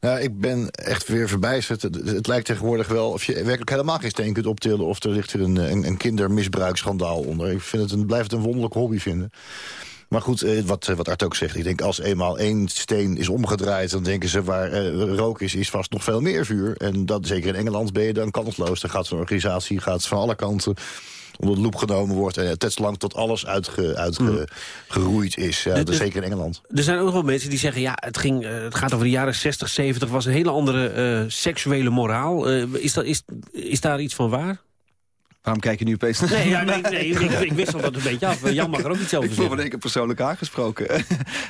Nou, ik ben echt weer verbijsterd. Het, het, lijkt tegenwoordig wel of je werkelijk helemaal geen steen kunt optillen... of er ligt er een, een, een kindermisbruiksschandaal onder. Ik vind het een, blijft het een wonderlijk hobby vinden. Maar goed, wat, wat Art ook zegt, ik denk als eenmaal één steen is omgedraaid... dan denken ze waar uh, rook is, is vast nog veel meer vuur. En dat, zeker in Engeland ben je dan kansloos. Dan gaat zo'n organisatie gaat van alle kanten onder de loep genomen wordt... en het lang tot alles uitgeroeid uitge, mm. is. Ja, zeker in Engeland. Er zijn ook wel mensen die zeggen... ja, het, ging, het gaat over de jaren 60, 70... was een hele andere uh, seksuele moraal. Uh, is, dat, is, is daar iets van waar? Waarom kijk je nu opeens naar Nee, ja, nee, nee ik, ik wissel dat een beetje af. Jan mag er ook iets over Ik zeggen. voel in één keer persoonlijk aangesproken.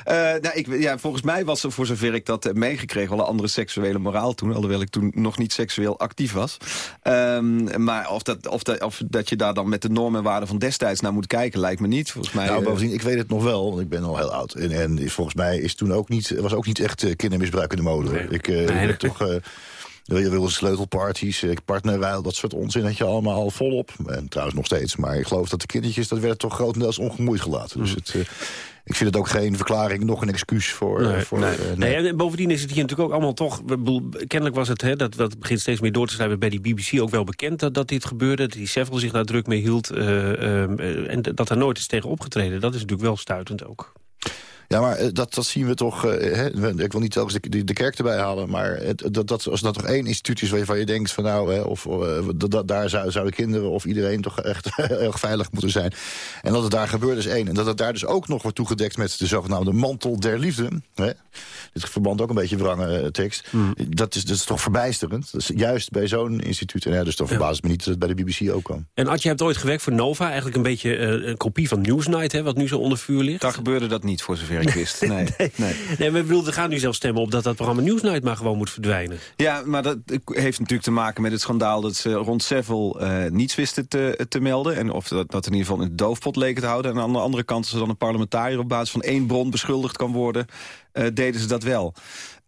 Eh, nou, ik, ja, volgens mij was er, voor zover ik dat heb meegekregen... wel een andere seksuele moraal toen. Alhoewel ik toen nog niet seksueel actief was. Ehm, maar of dat, of, dat, of dat je daar dan met de normen en waarden van destijds naar moet kijken... lijkt me niet. Volgens mij, Nou, eh, bovendien, ik weet het nog wel, want ik ben al heel oud. En, en is volgens mij is toen ook niet, was ook niet echt eh, kindermisbruik in de mode. Ik, eh, ik heb toch... eh, je wilde sleutelparties, eh, partnerruil, dat soort onzin had je allemaal volop. En trouwens nog steeds. Maar ik geloof dat de kindertjes, dat werd toch grotendeels ongemoeid gelaten. Dus het, eh, ik vind het ook geen verklaring, nog een excuus voor... Nee, voor nee. eh, nee. Nee, en bovendien is het hier natuurlijk ook allemaal toch... bedoel, kennelijk was het, hè, dat, dat begint steeds meer door te schrijven... bij die BBC ook wel bekend dat, dat dit gebeurde. Dat die Seville zich daar druk mee hield. eh, ehm, eh, en dat daar nooit is tegen opgetreden. Dat is natuurlijk wel stuitend ook. Ja, maar eh, dat, dat zien we toch... eh, hè, ik wil niet telkens de, de, de kerk erbij halen... maar het, dat, dat, als dat toch één instituut is waarvan je denkt... van nou, hè, of, eh, dat, dat, daar zou, zouden kinderen of iedereen toch echt heel veilig moeten zijn. En dat het daar gebeurt is één. En dat het daar dus ook nog wordt toegedekt met de zogenaamde mantel der liefde. Hè? Dit verband ook een beetje wrange tekst. Dat, is, dat is toch verbijsterend. Dat is juist bij zo'n instituut. En ja, dus dan verbaast me niet dat het bij de BBC ook kan. En Ad, je hebt ooit gewerkt voor Nova. Eigenlijk een beetje een kopie van Newsnight, hè, wat nu zo onder vuur ligt. Daar gebeurde dat niet, voor zover ik wist. Nee, nee. Nee, maar ik bedoel, we gaan nu zelfs stemmen op dat dat programma Newsnight maar gewoon moet verdwijnen. Ja, maar dat heeft natuurlijk te maken met het schandaal... dat ze rond Seville eh, niets wisten te, te melden. En of dat, dat in ieder geval in de doofpot leken te houden. En aan de andere kant, als er dan een parlementariër... op basis van één bron beschuldigd kan worden... eh, deden ze dat wel.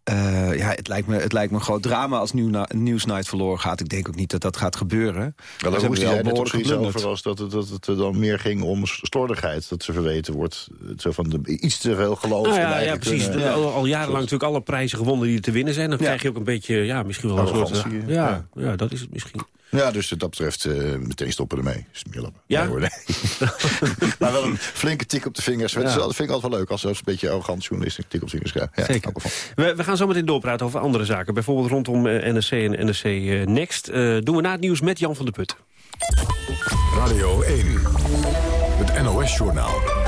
Eh, ja, het lijkt, me, het lijkt me een groot drama als New Newsnight verloren gaat. Ik denk ook niet dat dat gaat gebeuren. Wel, Ze daar moest hij net geblunderd. over als dat het, dat het er dan meer ging om slordigheid. Dat ze verweten wordt. Zo van de, iets te veel geloof Nou ja, ja, precies. kunnen. Al, al jarenlang natuurlijk alle prijzen gewonnen die er te winnen zijn. Dan krijg je ook een beetje, ja, misschien wel een soort... Ja, ja, dat is het misschien. Ja, dus wat dat betreft eh, meteen stoppen ermee. Smeerlappen. Ja? Nee, hoor, nee. maar wel een flinke tik op de vingers. Dat is vind ik altijd wel leuk als een beetje arrogant journalist een tik op de vingers krijgt. Ja, Zeker. We, we gaan zo meteen doorpraten over andere zaken. Bijvoorbeeld rondom eh, NSC en NSC eh, Next. Eh, doen we na het nieuws met Jan van der Put. Radio 1, het NOS-journaal.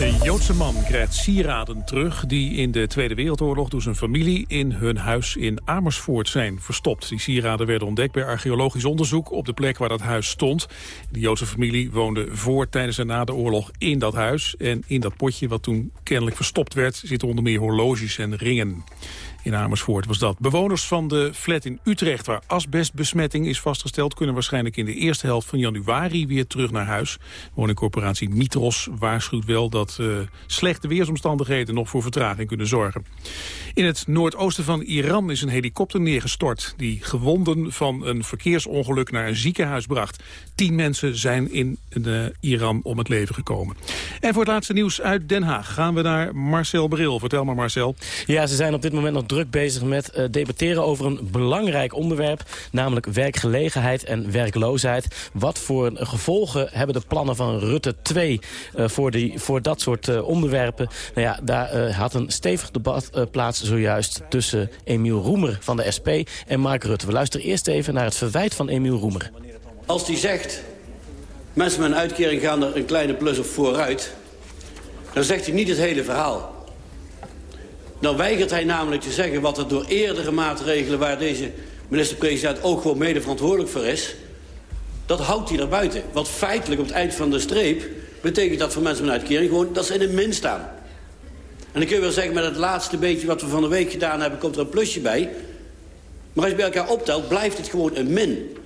Een Joodse man krijgt sieraden terug die in de Tweede Wereldoorlog door zijn familie in hun huis in Amersfoort zijn verstopt. Die sieraden werden ontdekt bij archeologisch onderzoek op de plek waar dat huis stond. De Joodse familie woonde voor, tijdens en na de oorlog in dat huis. En in dat potje wat toen kennelijk verstopt werd zitten onder meer horloges en ringen. In Amersfoort was dat. Bewoners van de flat in Utrecht, waar asbestbesmetting is vastgesteld... kunnen waarschijnlijk in de eerste helft van januari weer terug naar huis. Woningcorporatie Mitros waarschuwt wel dat eh, slechte weersomstandigheden... nog voor vertraging kunnen zorgen. In het noordoosten van Iran is een helikopter neergestort... die gewonden van een verkeersongeluk naar een ziekenhuis bracht. Tien mensen zijn in de Iran om het leven gekomen. En voor het laatste nieuws uit Den Haag gaan we naar Marcel Bril. Vertel maar Marcel. Ja, ze zijn op dit moment nog druk bezig met eh, debatteren over een belangrijk onderwerp. Namelijk werkgelegenheid en werkloosheid. Wat voor gevolgen hebben de plannen van Rutte 2 eh, voor, die, voor dat soort eh, onderwerpen? Nou ja, daar had een stevig debat plaats zojuist tussen Emiel Roemer van de SP en Mark Rutte. We luisteren eerst even naar het verwijt van Emiel Roemer. Als die zegt, mensen met een uitkering gaan er een kleine plus op vooruit... dan zegt hij niet het hele verhaal. Dan weigert hij namelijk te zeggen wat er door eerdere maatregelen... waar deze minister-president ook gewoon mede verantwoordelijk voor is... dat houdt hij er buiten. Wat feitelijk op het eind van de streep... betekent dat voor mensen met een uitkering gewoon dat ze in de min staan. En dan kun je wel zeggen, met het laatste beetje wat we van de week gedaan hebben... komt er een plusje bij. Maar als je bij elkaar optelt, blijft het gewoon een min.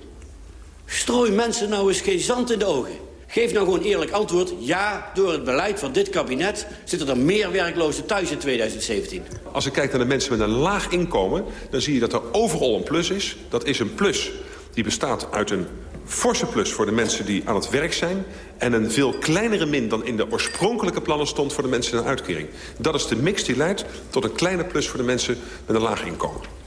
Strooi mensen nou eens geen zand in de ogen. Geef nou gewoon eerlijk antwoord. Ja, door het beleid van dit kabinet zitten er meer werklozen thuis in 2017. Als ik kijk naar de mensen met een laag inkomen... dan zie je dat er overal een plus is. Dat is een plus die bestaat uit een forse plus voor de mensen die aan het werk zijn... en een veel kleinere min dan in de oorspronkelijke plannen stond... voor de mensen in een uitkering. Dat is de mix die leidt tot een kleine plus voor de mensen met een laag inkomen.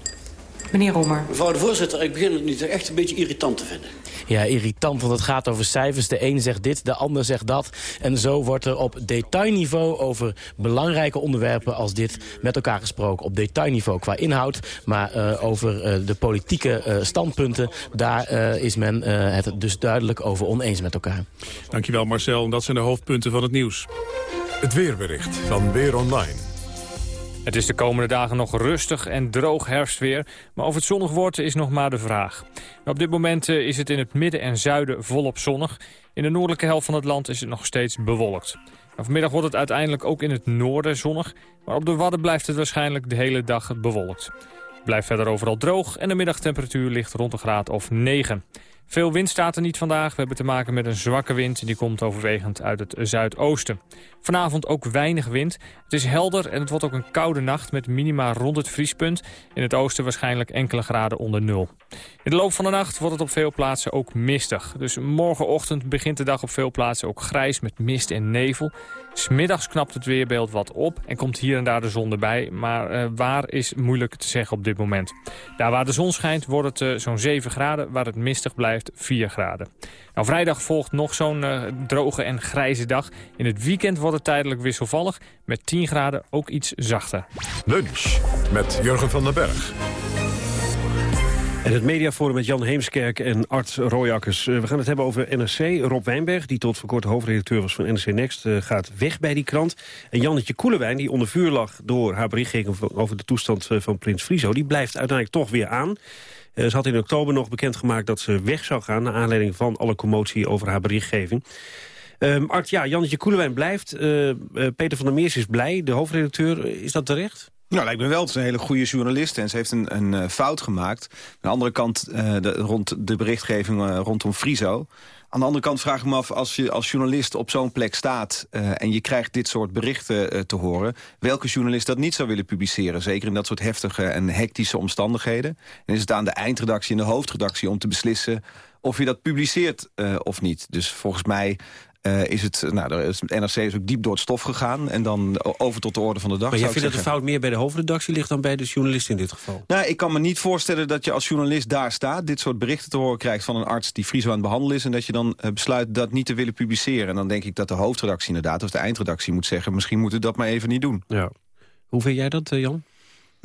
Meneer Roemer. Mevrouw de voorzitter, ik begin het nu echt een beetje irritant te vinden. Ja, irritant, want het gaat over cijfers. De een zegt dit, de ander zegt dat. En zo wordt er op detailniveau over belangrijke onderwerpen als dit met elkaar gesproken. Op detailniveau qua inhoud, maar uh, over uh, de politieke uh, standpunten, daar is men het dus duidelijk over oneens met elkaar. Dankjewel Marcel, dat zijn de hoofdpunten van het nieuws. Het weerbericht van Weer Online. Het is de komende dagen nog rustig en droog herfstweer, maar of het zonnig wordt is nog maar de vraag. op dit moment eh, is het in het midden en zuiden volop zonnig. In de noordelijke helft van het land is het nog steeds bewolkt. vanmiddag wordt het uiteindelijk ook in het noorden zonnig, maar op de Wadden blijft het waarschijnlijk de hele dag bewolkt. Het blijft verder overal droog en de middagtemperatuur ligt rond een graad of 9. Veel wind staat er niet vandaag. We hebben te maken met een zwakke wind. Die komt overwegend uit het zuidoosten. Vanavond ook weinig wind. Het is helder en het wordt ook een koude nacht met minima rond het vriespunt. In het oosten waarschijnlijk enkele graden onder nul. In de loop van de nacht wordt het op veel plaatsen ook mistig. Dus morgenochtend begint de dag op veel plaatsen ook grijs met mist en nevel. Smiddags knapt het weerbeeld wat op en komt hier en daar de zon erbij. Maar uh, waar is moeilijk te zeggen op dit moment. Daar waar de zon schijnt wordt het uh, zo'n 7 graden. Waar het mistig blijft 4 graden. Nou, vrijdag volgt nog zo'n uh, droge en grijze dag. In het weekend wordt het tijdelijk wisselvallig. Met 10 graden ook iets zachter. Lunch met Jurgen van den Berg. En het mediaforum met Jan Heemskerk en Art Royakkers. Eh, we gaan het hebben over NRC. Rob Wijnberg, die tot voor kort hoofdredacteur was van NRC Next... Eh, gaat weg bij die krant. En Jannetje Koelewijn, die onder vuur lag door haar berichtgeving... over de toestand eh, van Prins Frizo, die blijft uiteindelijk toch weer aan. Ze had in oktober nog bekendgemaakt dat ze weg zou gaan... naar aanleiding van alle commotie over haar berichtgeving. Um, Art, ja, Jannetje Koelewijn blijft. Peter van der Meers is blij, de hoofdredacteur. Is dat terecht? Nou, lijkt me wel. Het is een hele goede journalist en ze heeft een, een fout gemaakt. Aan de andere kant, rond de berichtgeving rondom Friso. Aan de andere kant vraag ik me af, als je als journalist op zo'n plek staat... en je krijgt dit soort berichten te horen... welke journalist dat niet zou willen publiceren. Zeker in dat soort heftige en hectische omstandigheden. En is het aan de eindredactie en de hoofdredactie om te beslissen of je dat publiceert of niet. Dus volgens mij uh, is het, nou, het NRC is ook diep door het stof gegaan. En dan over tot de orde van de dag. Maar jij vindt dat de fout meer bij de hoofdredactie ligt dan bij de journalist in dit geval? Nou, ik kan me niet voorstellen dat je als journalist daar staat... dit soort berichten te horen krijgt van een arts die Friso aan het behandelen is... en dat je dan uh, besluit dat niet te willen publiceren. En dan denk ik dat de hoofdredactie inderdaad, of de eindredactie moet zeggen... misschien moeten we dat maar even niet doen. Ja. Hoe vind jij dat, uh, Jan?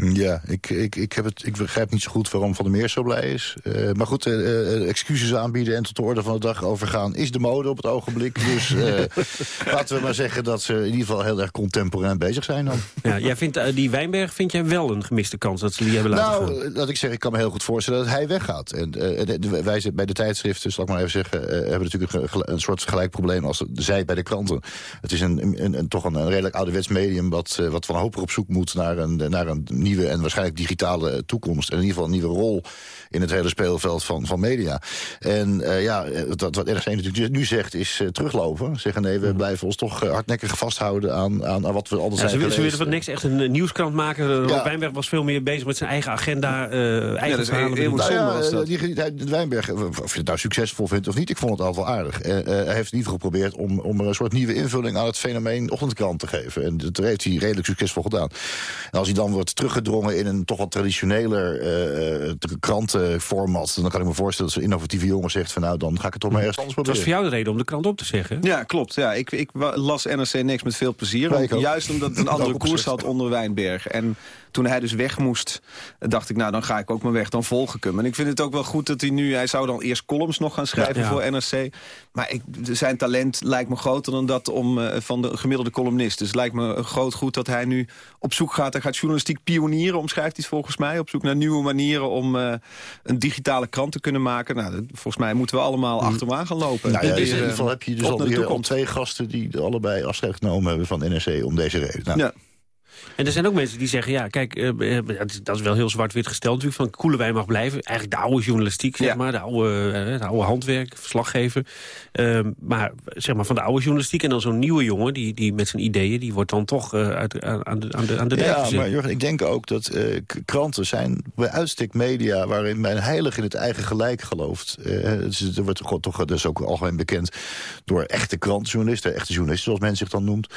Ja, ik, ik, ik, heb het, ik begrijp niet zo goed waarom Van der Meer zo blij is. Uh, maar goed, uh, excuses aanbieden en tot de orde van de dag overgaan... is de mode op het ogenblik. Dus uh, laten we maar zeggen dat ze in ieder geval heel erg contemporain bezig zijn dan. Ja, jij vindt, die Wijnberg vind jij wel een gemiste kans dat ze die hebben laten nou, gaan? dat ik zeg, ik kan me heel goed voorstellen dat hij weggaat. En de, wij bij de tijdschriften, zal ik maar even zeggen... hebben natuurlijk een, een, soort gelijk probleem als zij bij de kranten. Het is een, een, een toch een, redelijk ouderwets medium... wat, wat wanhopig op zoek moet naar een, naar een nieuwe en waarschijnlijk digitale toekomst. En in ieder geval een nieuwe rol in het hele speelveld van, van media. En uh, ja, wat, wat NRC natuurlijk nu zegt is uh, teruglopen. Zeggen nee, we blijven ons toch uh, hardnekkig vasthouden aan, aan, aan wat we altijd ja, zijn Ze, willen van niks echt een nieuwskrant maken. Rob ja. Wijnberg was veel meer bezig met zijn eigen agenda. eigen ja, dat is heel nou, ja, die, die, Wijnberg, of je het nou succesvol vindt of niet, ik vond het altijd wel aardig. hij heeft in ieder geval geprobeerd om, om een soort nieuwe invulling aan het fenomeen ochtendkrant te geven. En dat heeft hij redelijk succesvol gedaan. En als hij dan wordt teruggedrongen in een toch wat traditioneler uh, krantenformat... dan kan ik me voorstellen dat zo'n innovatieve jongen zegt... van nou, dan ga ik het toch maar ergens anders proberen. Dat was voor jou de reden om de krant op te zeggen? Ja, klopt. Ja, ik, ik las NRC niks met veel plezier. juist omdat het een andere koers had onder Wijnberg. En toen hij dus weg moest, dacht ik, nou, dan ga ik ook maar weg. Dan volg ik hem. En ik vind het ook wel goed dat hij nu... Hij zou dan eerst columns nog gaan schrijven ja, ja. voor NRC. Maar ik, zijn talent lijkt me groter dan dat om, uh, van de gemiddelde columnist. Dus het lijkt me groot goed dat hij nu op zoek gaat. Hij gaat journalistiek pionieren, omschrijft hij het volgens mij. Op zoek naar nieuwe manieren om uh, een digitale krant te kunnen maken. Nou, dat, volgens mij moeten we allemaal mm. achter hem aan gaan lopen. Nou ja, in ieder geval heb je dus alweer al twee gasten... die allebei afscheid genomen hebben van NRC om deze reden. Nou. Ja. En er zijn ook mensen die zeggen, ja, kijk, uh, dat is wel heel zwart-wit gesteld natuurlijk, van Koelewijn mag blijven. Eigenlijk de oude journalistiek, zeg ja. maar, de oude, de oude handwerk, verslaggever. Uh, maar zeg maar van de oude journalistiek en dan zo'n nieuwe jongen, die, die met zijn ideeën, die wordt dan toch uit, aan, de, aan de, aan de Ja, gezet. maar Jurgen, ik denk ook dat kranten zijn bij uitstek media waarin men heilig in het eigen gelijk gelooft. er wordt toch, dat is ook algemeen bekend, door echte krantjournalisten, echte journalisten zoals men zich dan noemt,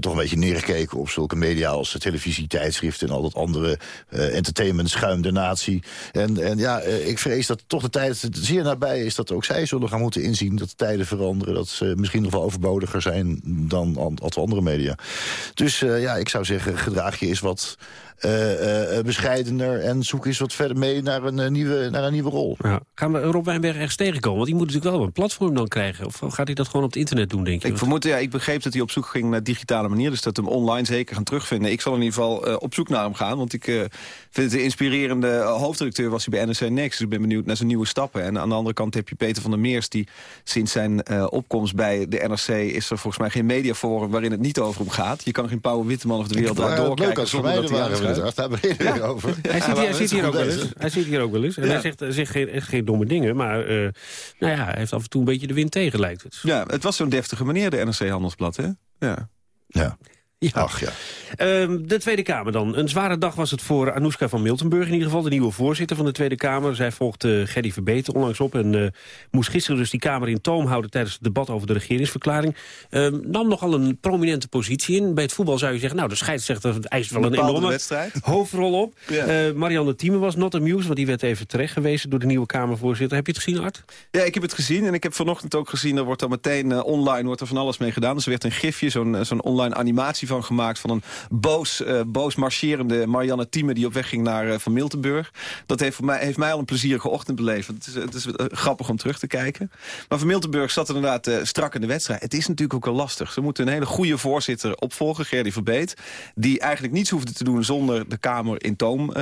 toch een beetje neergekeken op zulke media als televisie, tijdschriften en al dat andere uh, entertainment, schuim de natie. En, en ja, uh, ik vrees dat toch de tijd zeer nabij is dat ook zij zullen gaan moeten inzien dat de tijden veranderen. Dat ze misschien nog wel overbodiger zijn dan al andere media. Dus uh, ja, ik zou zeggen, gedraag je wat eh, eh, bescheidener... en zoek eens wat verder mee naar een, eh, nieuwe, naar een nieuwe rol. Ja. Gaan we Rob Wijnberg ergens tegenkomen? Want die moet natuurlijk wel een platform dan krijgen. Of gaat hij dat gewoon op het internet doen, denk je? Ik vermoed, ja, ik begreep dat hij op zoek ging naar digitale manier. Dus dat hem online zeker gaan terugvinden. Ik zal in ieder geval eh, op zoek naar hem gaan. Want ik eh, vind het een inspirerende eh, hoofddirecteur was hij bij NRC Next. Dus ik ben benieuwd naar zijn nieuwe stappen. En aan de andere kant heb je Peter van der Meers... die sinds zijn eh, opkomst bij de NRC is er volgens mij geen mediaforum... waarin het niet over hem gaat. Je kan geen Pauw Witteman of de wereld leuk doorkijken als zonder dat hij het. Daar ben je over. Hij zit, hier, hij zit hier ook wel eens. Hij zit hier ook wel eens. En Ja. hij zegt, zegt geen, echt geen domme dingen. Maar eh, nou ja, hij heeft af en toe een beetje de wind tegen, lijkt het. Ja, het was zo'n deftige meneer, de NRC Handelsblad, hè? Ja. Ja. Ja. Ach ja. Ehm, de Tweede Kamer dan. Een zware dag was het voor Anoushka van Miltenburg in ieder geval. De nieuwe voorzitter van de Tweede Kamer. Zij volgde Gerry Verbeter onlangs op. En eh, moest gisteren dus die Kamer in toom houden... tijdens het debat over de regeringsverklaring. Ehm, nam nogal een prominente positie in. Bij het voetbal zou je zeggen... nou, de scheidsrechter eist wel een Bepaalde enorme wedstrijd. hoofdrol op. Ja. Eh, Marianne Thieme was not amused... want die werd even terecht gewezen door de nieuwe Kamervoorzitter. Heb je het gezien, Art? Ja, ik heb het gezien en ik heb vanochtend ook gezien... er wordt dan meteen eh, online wordt er van alles mee gedaan. Dus er werd een gifje, zo'n zo'n online animatie van gemaakt... van een boos, eh, boos marcherende Marianne Thieme... die op weg ging naar eh, Van Miltenburg. Dat heeft, voor mij, heeft mij al een plezierige ochtend beleverd. Het is, het is eh, grappig om terug te kijken. Maar Van Miltenburg zat inderdaad strak in de wedstrijd. Het is natuurlijk ook wel lastig. Ze moeten een hele goede voorzitter opvolgen, Gerdy Verbeet... die eigenlijk niets hoefde te doen zonder de Kamer in toom...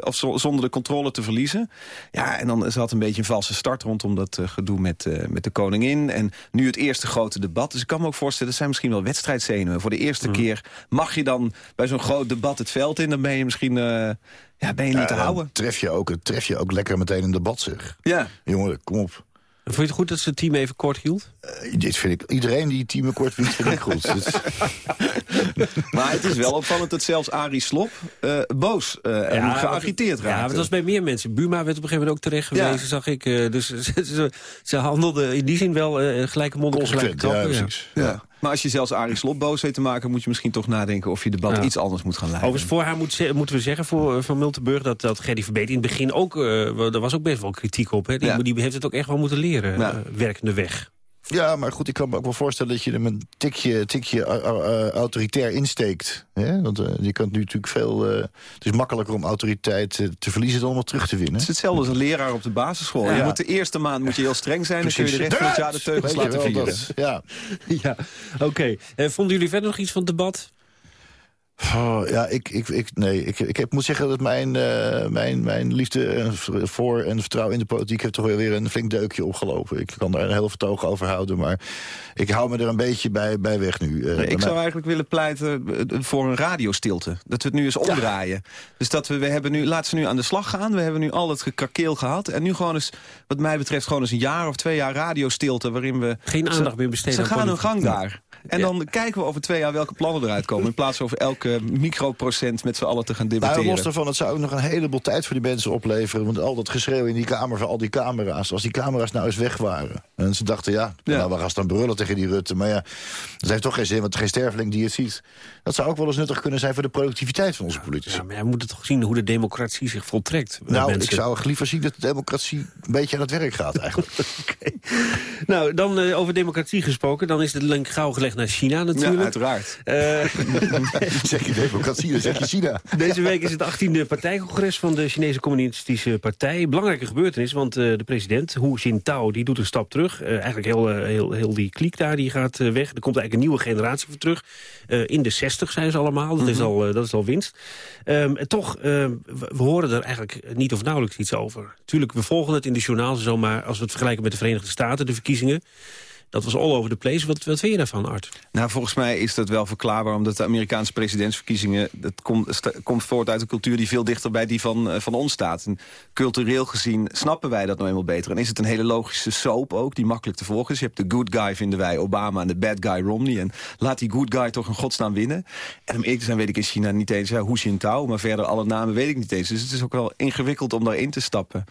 of zo- zonder de controle te verliezen. Ja, en dan had een beetje een valse start rondom dat gedoe met, met de koningin. En nu het eerste grote debat. Dus ik kan me ook voorstellen, dat zijn misschien wel wedstrijdzenuwen. Voor de eerste keer mag je dan bij zo'n groot debat het veld in. Dan ben je misschien eh, ja, ben je niet te Ja, houden. Tref je, ook, tref je ook lekker meteen een debat, zeg. Ja. Jongen, kom op. Vond je het goed dat ze het team even kort hield? Eh, dit vind ik, iedereen die team kort vindt, vind ik goed. Dus- Maar het is wel opvallend dat zelfs Arie Slop eh, boos eh, en geagiteerd Ja, raakte. maar dat was bij meer mensen. Buma werd op een gegeven moment ook terecht Ja. gewezen, zag ik. eh, dus ze, ze, ze handelden in die zin wel eh, gelijke mond op gelijke Consequent, ja, precies. Ja. Maar als je zelfs Arie Slop boos weet te maken... moet je misschien toch nadenken of je debat iets anders moet gaan leiden. Overigens, voor haar moet moeten we zeggen, voor, eh, van Miltenburg... dat, dat Gerdy Verbeet in het begin ook... eh, er was ook best wel kritiek op. Hè? Die, Ja. die heeft het ook echt wel moeten leren, eh, werkende weg. Ja, maar goed, ik kan me ook wel voorstellen dat je hem een tikje, tikje autoritair insteekt. Hè? Want eh, je kan nu natuurlijk veel... eh, het is makkelijker om autoriteit eh, te verliezen dan om het terug te winnen. Het is hetzelfde als een leraar op de basisschool. Ja. Je moet de eerste maand moet je heel streng zijn... dan kun je de rest van het jaar de teugels laten vieren. dat- ja. ja, oké. Vonden jullie verder nog iets van het debat? Oh, ja, ik, ik, ik, nee, ik, ik heb, moet zeggen dat mijn, eh, mijn, mijn liefde voor en vertrouwen in de politiek... heeft toch wel weer een flink deukje opgelopen. Ik kan daar een heel vertoog over houden, maar ik hou me er een beetje bij, bij weg nu. Eh, Nee, bij ik zou eigenlijk willen pleiten eh, voor een radiostilte. Dat we het nu eens omdraaien. Dus dat we, we hebben nu, laten ze nu aan de slag gaan. We hebben nu al het gekakeel gehad. En nu gewoon eens, wat mij betreft, gewoon eens een jaar of twee jaar radiostilte... waarin we... Geen aandacht meer besteden Ze aan gaan hun gang daar. En dan kijken we over twee jaar welke plannen eruit komen. In plaats van over elke microprocent met z'n allen te gaan Nou, debatteren. los daarvan, het zou ook nog een heleboel tijd voor die mensen opleveren. Want al dat geschreeuw in die kamer van al die camera's. Als die camera's nou eens weg waren. En ze dachten, ja, nou, we gaan staan brullen tegen die Rutte. Maar ja, dat heeft toch geen zin, want geen sterveling die het ziet. Dat zou ook wel eens nuttig kunnen zijn voor de productiviteit van onze politici. Ja, maar jij moet het toch zien hoe de democratie zich voltrekt. eh, nou, mensen. ik zou liever zien dat de democratie een beetje aan het werk gaat eigenlijk. Nou, dan eh, over democratie gesproken. Dan is de link gauw gelegd naar China natuurlijk. Ja, uiteraard. Eh, zeg je democratie, dan zeg je China. Deze week is het 18e partijcongres van de Chinese Communistische Partij. Belangrijke gebeurtenis, want eh, de president, Hu Jintao, die doet een stap terug. Eh, eigenlijk heel, heel, heel die kliek daar, die gaat weg. Er komt eigenlijk een nieuwe generatie voor terug. In de 60 zijn ze allemaal, dat, is, Mhm. al, dat is al winst. Ehm, en toch, ehm, we, we horen er eigenlijk niet of nauwelijks iets over. Tuurlijk, we volgen het in de journaals en zo, maar als we het vergelijken met de Verenigde Staten, de verkiezingen... Dat was all over the place. Wat, wat vind je daarvan, Art? Nou, volgens mij is dat wel verklaarbaar... omdat de Amerikaanse presidentsverkiezingen... dat komt, komt voort uit een cultuur die veel dichter bij die van, eh, van ons staat. En cultureel gezien snappen wij dat nou eenmaal beter. En is het een hele logische soap ook, die makkelijk te volgen is. Je hebt de good guy, vinden wij, Obama... en de bad guy, Romney. En laat die good guy toch een godsnaam winnen. En om eerlijk te zijn weet ik in China niet eens ja, Hu Jintao... maar verder alle namen weet ik niet eens. Dus het is ook wel ingewikkeld om daarin te stappen.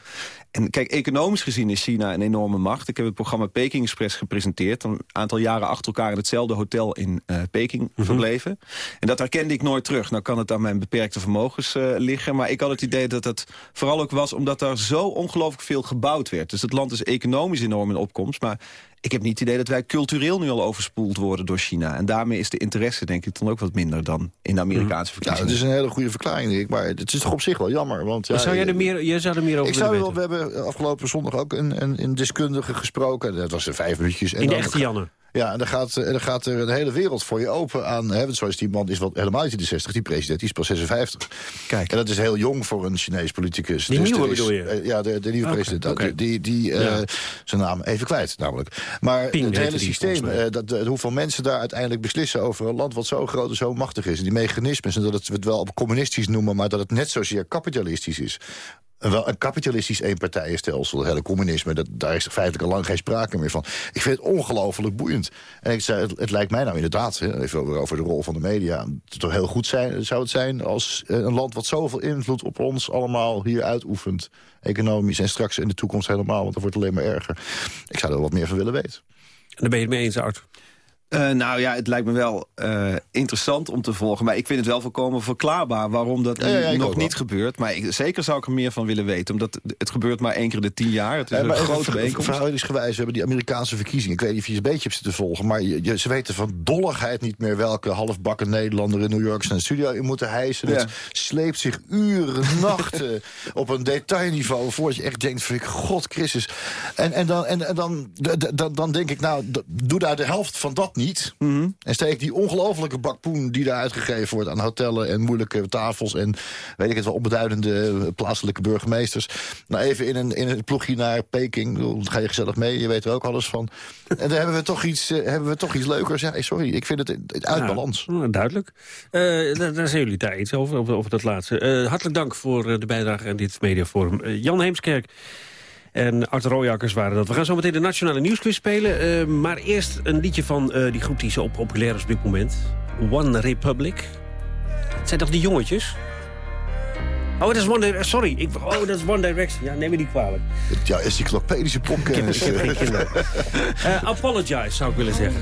En kijk, economisch gezien is China een enorme macht. Ik heb het programma Peking Express gepresenteerd. Een aantal jaren achter elkaar in hetzelfde hotel in eh, Peking verbleven. En dat herkende ik nooit terug. Nou kan het aan mijn beperkte vermogens eh, liggen. Maar ik had het idee dat het vooral ook was omdat daar zo ongelooflijk veel gebouwd werd. Dus het land is economisch enorm in opkomst. Maar ik heb niet het idee dat wij cultureel nu al overspoeld worden door China. En daarmee is de interesse denk ik dan ook wat minder dan in de Amerikaanse Ja, verkiezingen. dat is een hele goede verklaring, denk ik. Maar het is toch op zich wel jammer. Want, ja, zou jij er meer, jij zou er meer over ik zou wel, We hebben afgelopen zondag ook een, een, een deskundige gesproken. Dat was er vijf minuutjes. En In de echte Janne. Ja, en dan gaat, dan gaat er een hele wereld voor je open aan... Hè, zoals die man is wel helemaal niet in de 60, die president, die is pas 56. Kijk. En dat is heel jong voor een Chinees politicus. Die Dus nieuwe is- bedoel je? eh, ja, de, de nieuwe president. Die, die eh, zijn naam even kwijt, namelijk. Maar Ping het hele systeem, eh, dat- hoeveel mensen daar uiteindelijk beslissen... over een land wat zo groot en zo machtig is. En die mechanismes, en dat het, we het wel communistisch noemen... maar dat het net zozeer kapitalistisch is. Wel een kapitalistisch eenpartijenstelsel, het hele communisme... Dat, daar is feitelijk al lang geen sprake meer van. Ik vind het ongelooflijk boeiend. En ik zei, het, lijkt mij nou inderdaad, hè, even over, de rol van de media... toch heel goed zijn, zou het zijn als eh, een land wat zoveel invloed op ons allemaal hier uitoefent. Economisch en straks in de toekomst helemaal, want dat wordt alleen maar erger. Ik zou er wat meer van willen weten. En daar ben je het mee eens, Art. Eh, nou ja, het lijkt me wel eh, interessant om te volgen. Maar ik vind het wel volkomen verklaarbaar waarom dat Ja, ja, ja, ik nog wel. niet gebeurt. Maar ik, zeker zou ik er meer van willen weten. Omdat het gebeurt maar één keer in de tien jaar. Het is Eh, een grote bijeenkomst. Verhoudingsgewijs, we hebben die Amerikaanse verkiezingen. Ik weet niet of je een beetje hebt zitten volgen. Maar je, je- ze weten van dolligheid niet meer welke halfbakken Nederlander in New York zijn studio in moeten hijsen. Het sleept zich uren, nachten op een detailniveau. Voordat je echt denkt van ik, god Christus. En, en, dan, en, en dan, d- d- dan denk ik, nou, doe daar de helft van dat niet. Mhm. En steek die ongelofelijke bakpoen die daar uitgegeven wordt aan hotellen en moeilijke tafels en weet ik het wel, onbeduidende plaatselijke burgemeesters. Nou, even in een, in een ploegje naar Peking. Dan ga je gezellig mee, je weet er ook alles van. En dan hebben we toch iets, eh, hebben we toch iets leukers. Ja, sorry, ik vind het uit balans. nou, duidelijk. Eh, daar, daar zijn jullie daar eens over, over, over dat laatste. Eh, hartelijk dank voor eh, de bijdrage aan dit mediaforum. Eh, Jan Heemskerk en Art Rooijakkers waren dat. We gaan zo meteen de Nationale Nieuwsquiz spelen. eh, maar eerst een liedje van eh, die groep die zo populair is op dit moment. One Republic. Het zijn toch die jongetjes? Oh, dat is One Direction. Sorry. Ik, oh, dat is One Direction. Ja, neem me niet kwalijk. Ja, encyclopedische Ik heb, popkennis. ik heb geen kinderen. Eh, apologize, zou ik willen zeggen.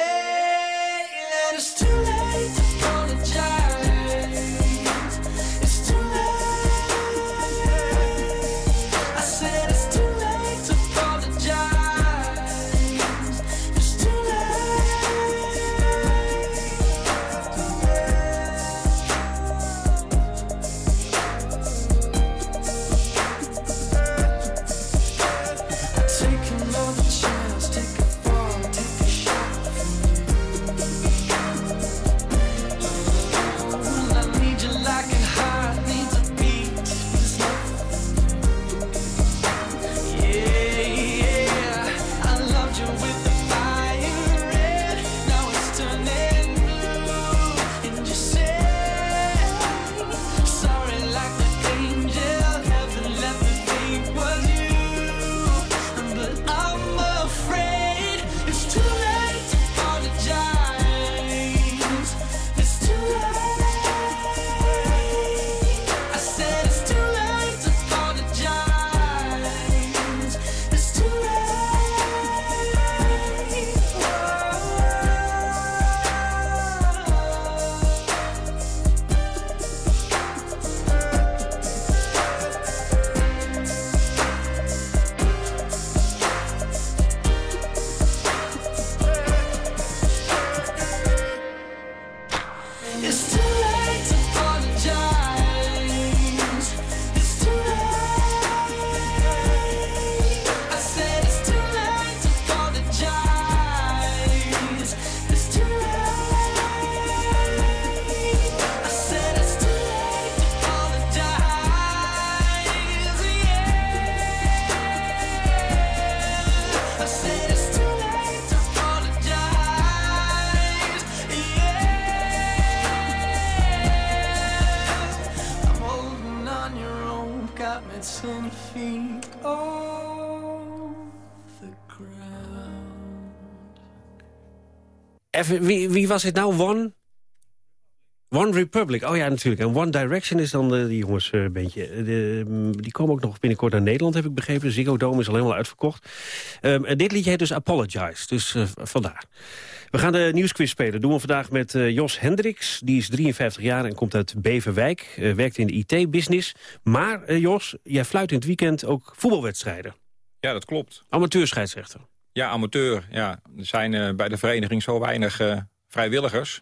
Even, wie, wie was het nou? One? One Republic, oh ja, natuurlijk. En One Direction is dan uh, die jongensbandje. Uh, de, die komen ook nog binnenkort naar Nederland, heb ik begrepen. Ziggo Dome is al helemaal uitverkocht. Um, en dit liedje heet dus Apologize, dus uh, vandaar. We gaan de nieuwsquiz spelen. Dat doen we vandaag met uh, Jos Hendricks. Die is 53 jaar en komt uit Beverwijk. Werkt in de IT-business. Maar, Jos, jij fluit in het weekend ook voetbalwedstrijden. Ja, dat klopt. Amateurscheidsrechter. Ja, amateur. Ja. Er zijn bij de vereniging zo weinig vrijwilligers.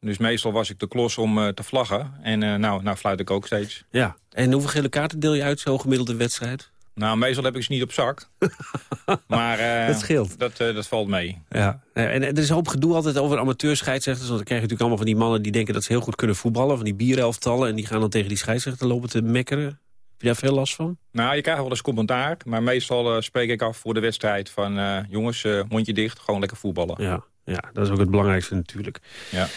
Dus meestal was ik de klos om te vlaggen. En nou, nou fluit ik ook steeds. Ja. En hoeveel gele kaarten deel je uit, zo'n gemiddelde wedstrijd? Nou, meestal heb ik ze niet op zak. maar dat scheelt. Dat, dat valt mee. Ja. En er is een hoop gedoe altijd over amateurscheidsrechters. Want dan krijg je natuurlijk allemaal van die mannen die denken dat ze heel goed kunnen voetballen. Van die bierelftallen. En die gaan dan tegen die scheidsrechter lopen te mekkeren. Heb je daar veel last van? Nou, je krijgt wel eens commentaar. Maar meestal uh, spreek ik af voor de wedstrijd van... jongens, mondje dicht, gewoon lekker voetballen. Ja. Ja, dat is ook het belangrijkste natuurlijk. Ja. Uh,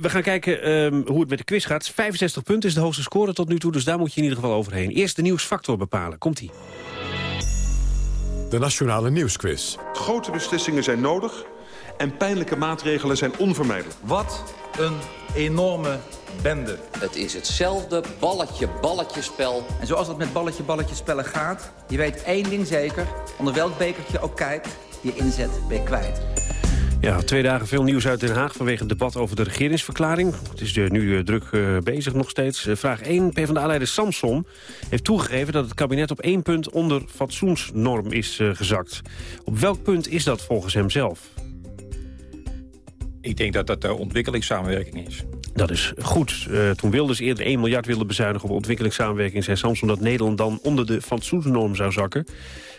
we gaan kijken uh, hoe het met de quiz gaat. 65 punten is de hoogste score tot nu toe, dus daar moet je in ieder geval overheen. Eerst de nieuwsfactor bepalen. Komt-ie. De Nationale Nieuwsquiz. Grote beslissingen zijn nodig en pijnlijke maatregelen zijn onvermijdelijk. Wat een enorme bende. Het is hetzelfde balletje-balletjespel. En zoals het met balletje-balletjespellen gaat... je weet één ding zeker, onder welk bekertje ook kijkt... je inzet ben je kwijt. Ja, twee dagen veel nieuws uit Den Haag vanwege het debat over de regeringsverklaring. Het is er nu uh, druk uh, bezig nog steeds. Vraag 1. PvdA-leider Samson heeft toegegeven dat het kabinet op één punt onder fatsoensnorm is gezakt. Op welk punt is dat volgens hem zelf? Ik denk dat dat de ontwikkelingssamenwerking is. Dat is goed. Uh, toen Wilders eerder 1 miljard wilde bezuinigen op ontwikkelingssamenwerking... zei Samson dat Nederland dan onder de fatsoensnorm zou zakken.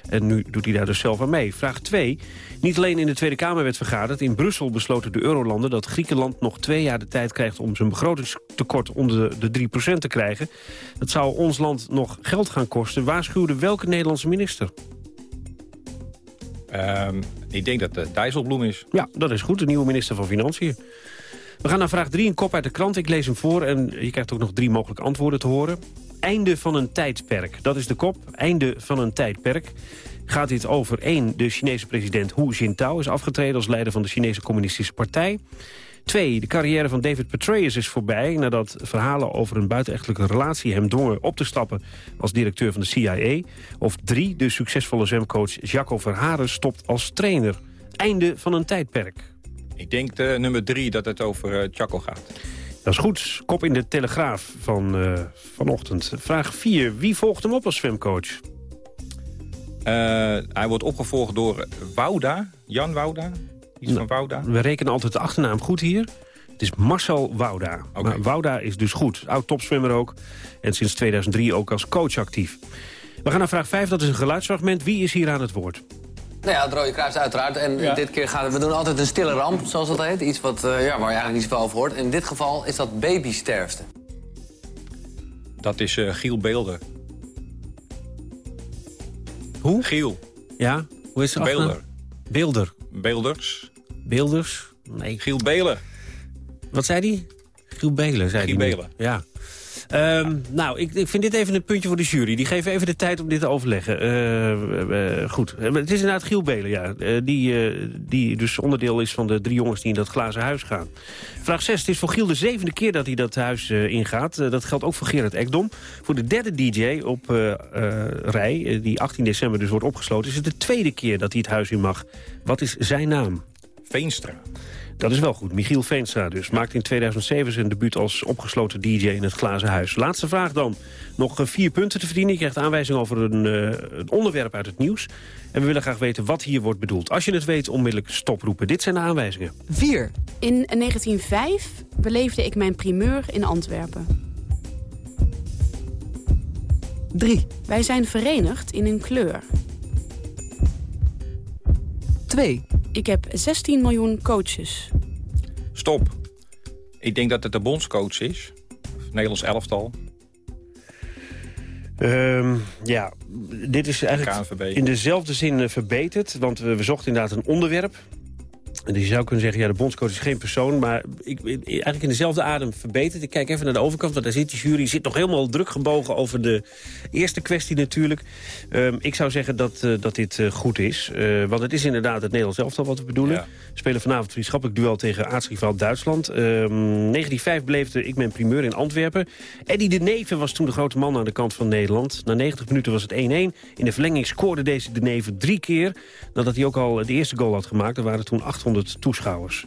En nu doet hij daar dus zelf aan mee. Vraag 2. Niet alleen in de Tweede Kamer werd vergaderd. In Brussel besloten de eurolanden dat Griekenland nog twee jaar de tijd krijgt... om zijn begrotingstekort onder de, de 3% te krijgen. Dat zou ons land nog geld gaan kosten. Waarschuwde welke Nederlandse minister? Um, ik denk dat het Dijsselbloem is. Ja, dat is goed. De nieuwe minister van Financiën. We gaan naar vraag 3, een kop uit de krant. Ik lees hem voor en je krijgt ook nog drie mogelijke antwoorden te horen. Einde van een tijdperk. Dat is de kop. Einde van een tijdperk. Gaat dit over 1. De Chinese president Hu Jintao is afgetreden als leider van de Chinese Communistische Partij. 2. De carrière van David Petraeus is voorbij... nadat verhalen over een buitenechtelijke relatie hem dwongen op te stappen... als directeur van de CIA. Of 3. De succesvolle zwemcoach Jacco Verharen stopt als trainer. Einde van een tijdperk. Ik denk de nummer 3 dat het over uh, gaat. Dat is goed. Kop in de Telegraaf van uh, vanochtend. Vraag 4. Wie volgt hem op als zwemcoach? Uh, hij wordt opgevolgd door Wouda, Jan Wouda. Iets van Wouda. We rekenen altijd de achternaam goed hier. Het is Marcel Wouda. Okay. Maar Wouda is dus goed. Oud topswimmer ook. En sinds 2003 ook als coach actief. We gaan naar vraag 5. Dat is een geluidsfragment. Wie is hier aan het woord? Nou ja, het Rode Kruis uiteraard. En ja. dit keer gaan we, doen altijd een stille ramp, zoals dat heet. Iets wat, uh, ja, waar je eigenlijk niet zoveel over hoort. In dit geval is dat babysterfte. Dat is uh, Giel Beelder. Hoe? Giel. Ja, hoe is het? Beelder. Beelder. Beelders. Beelders? Nee. Giel Belen. Wat zei hij? Giel Belen, zei Giel. Belen. Ja. Um, nou, ik, ik, vind dit even een puntje voor de jury. Die geven even de tijd om dit te overleggen. Uh, uh, goed. Het is inderdaad Giel Belen, ja. Uh, die, die dus onderdeel is van de drie jongens die in dat glazen huis gaan. Vraag 6. Het is voor Giel de zevende keer dat hij dat huis ingaat. dat geldt ook voor Gerard Ekdom. Voor de derde DJ op rij, die 18 december dus wordt opgesloten... is het de tweede keer dat hij het huis in mag. Wat is zijn naam? Veenstra. Dat is wel goed. Michiel Veenstra dus. Maakt in 2007 zijn debuut als opgesloten DJ in het Glazen Huis. Laatste vraag dan. Nog vier punten te verdienen. Je krijgt aanwijzing over een, uh, een, onderwerp uit het nieuws. En we willen graag weten wat hier wordt bedoeld. Als je het weet, onmiddellijk stoproepen. Dit zijn de aanwijzingen. 4. In 1905 beleefde ik mijn primeur in Antwerpen. 3. Wij zijn verenigd in een kleur. 2. Ik heb 16 miljoen coaches. Stop. Ik denk dat het de bondscoach is. Nederlands elftal. Um, ja, dit is eigenlijk KNVB. in dezelfde zin uh, verbeterd. Want we, we zochten inderdaad een onderwerp. Dus je zou kunnen zeggen, ja, de bondscoach is geen persoon... maar ik, eigenlijk in dezelfde adem verbeterd. Ik kijk even naar de overkant, want daar zit die jury... zit nog helemaal druk gebogen over de eerste kwestie natuurlijk. Um, ik zou zeggen dat, uh, dat dit uh, goed is. Uh, want het is inderdaad het Nederlands elftal wat we bedoelen. Ja. We spelen vanavond vriendschappelijk duel tegen aartsrivaal Duitsland. Um, 1905 beleefde ik mijn primeur in Antwerpen. Eddie de Neven was toen de grote man aan de kant van Nederland. Na 90 minuten was het 1-1. In de verlenging scoorde deze de Neven drie keer... nadat hij ook al de eerste goal had gemaakt. Er waren toen 800 toeschouwers.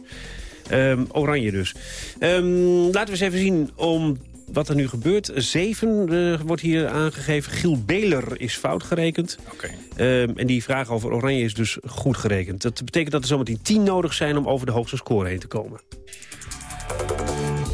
Um, oranje dus. Um, laten we eens even zien om wat er nu gebeurt. Zeven uh, wordt hier aangegeven. Giel Beler is fout gerekend. Okay. Um, en die vraag over oranje is dus goed gerekend. Dat betekent dat er zometeen tien nodig zijn om over de hoogste score heen te komen.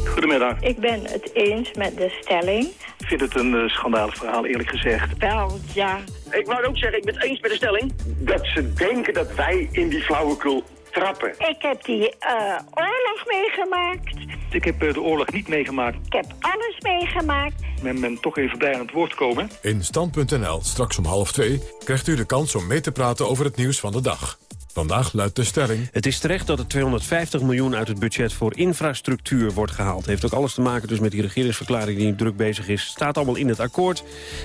Goedemiddag. Ik ben het eens met de stelling. Ik vind het een uh, schandalig verhaal, eerlijk gezegd. Wel, ja. Ik wou ook zeggen, ik ben het eens met de stelling... dat ze denken dat wij in die flauwekul trappen. Ik heb die uh, oorlog meegemaakt. Ik heb uh, de oorlog niet meegemaakt. Ik heb alles meegemaakt. Men, men toch even bij aan het woord komen. In Stand.nl, straks om half twee, krijgt u de kans om mee te praten over het nieuws van de dag. Vandaag luidt de stelling... Het is terecht dat er 250 miljoen uit het budget voor infrastructuur wordt gehaald. Heeft ook alles te maken dus met die regeringsverklaring die druk bezig is. Staat allemaal in het akkoord.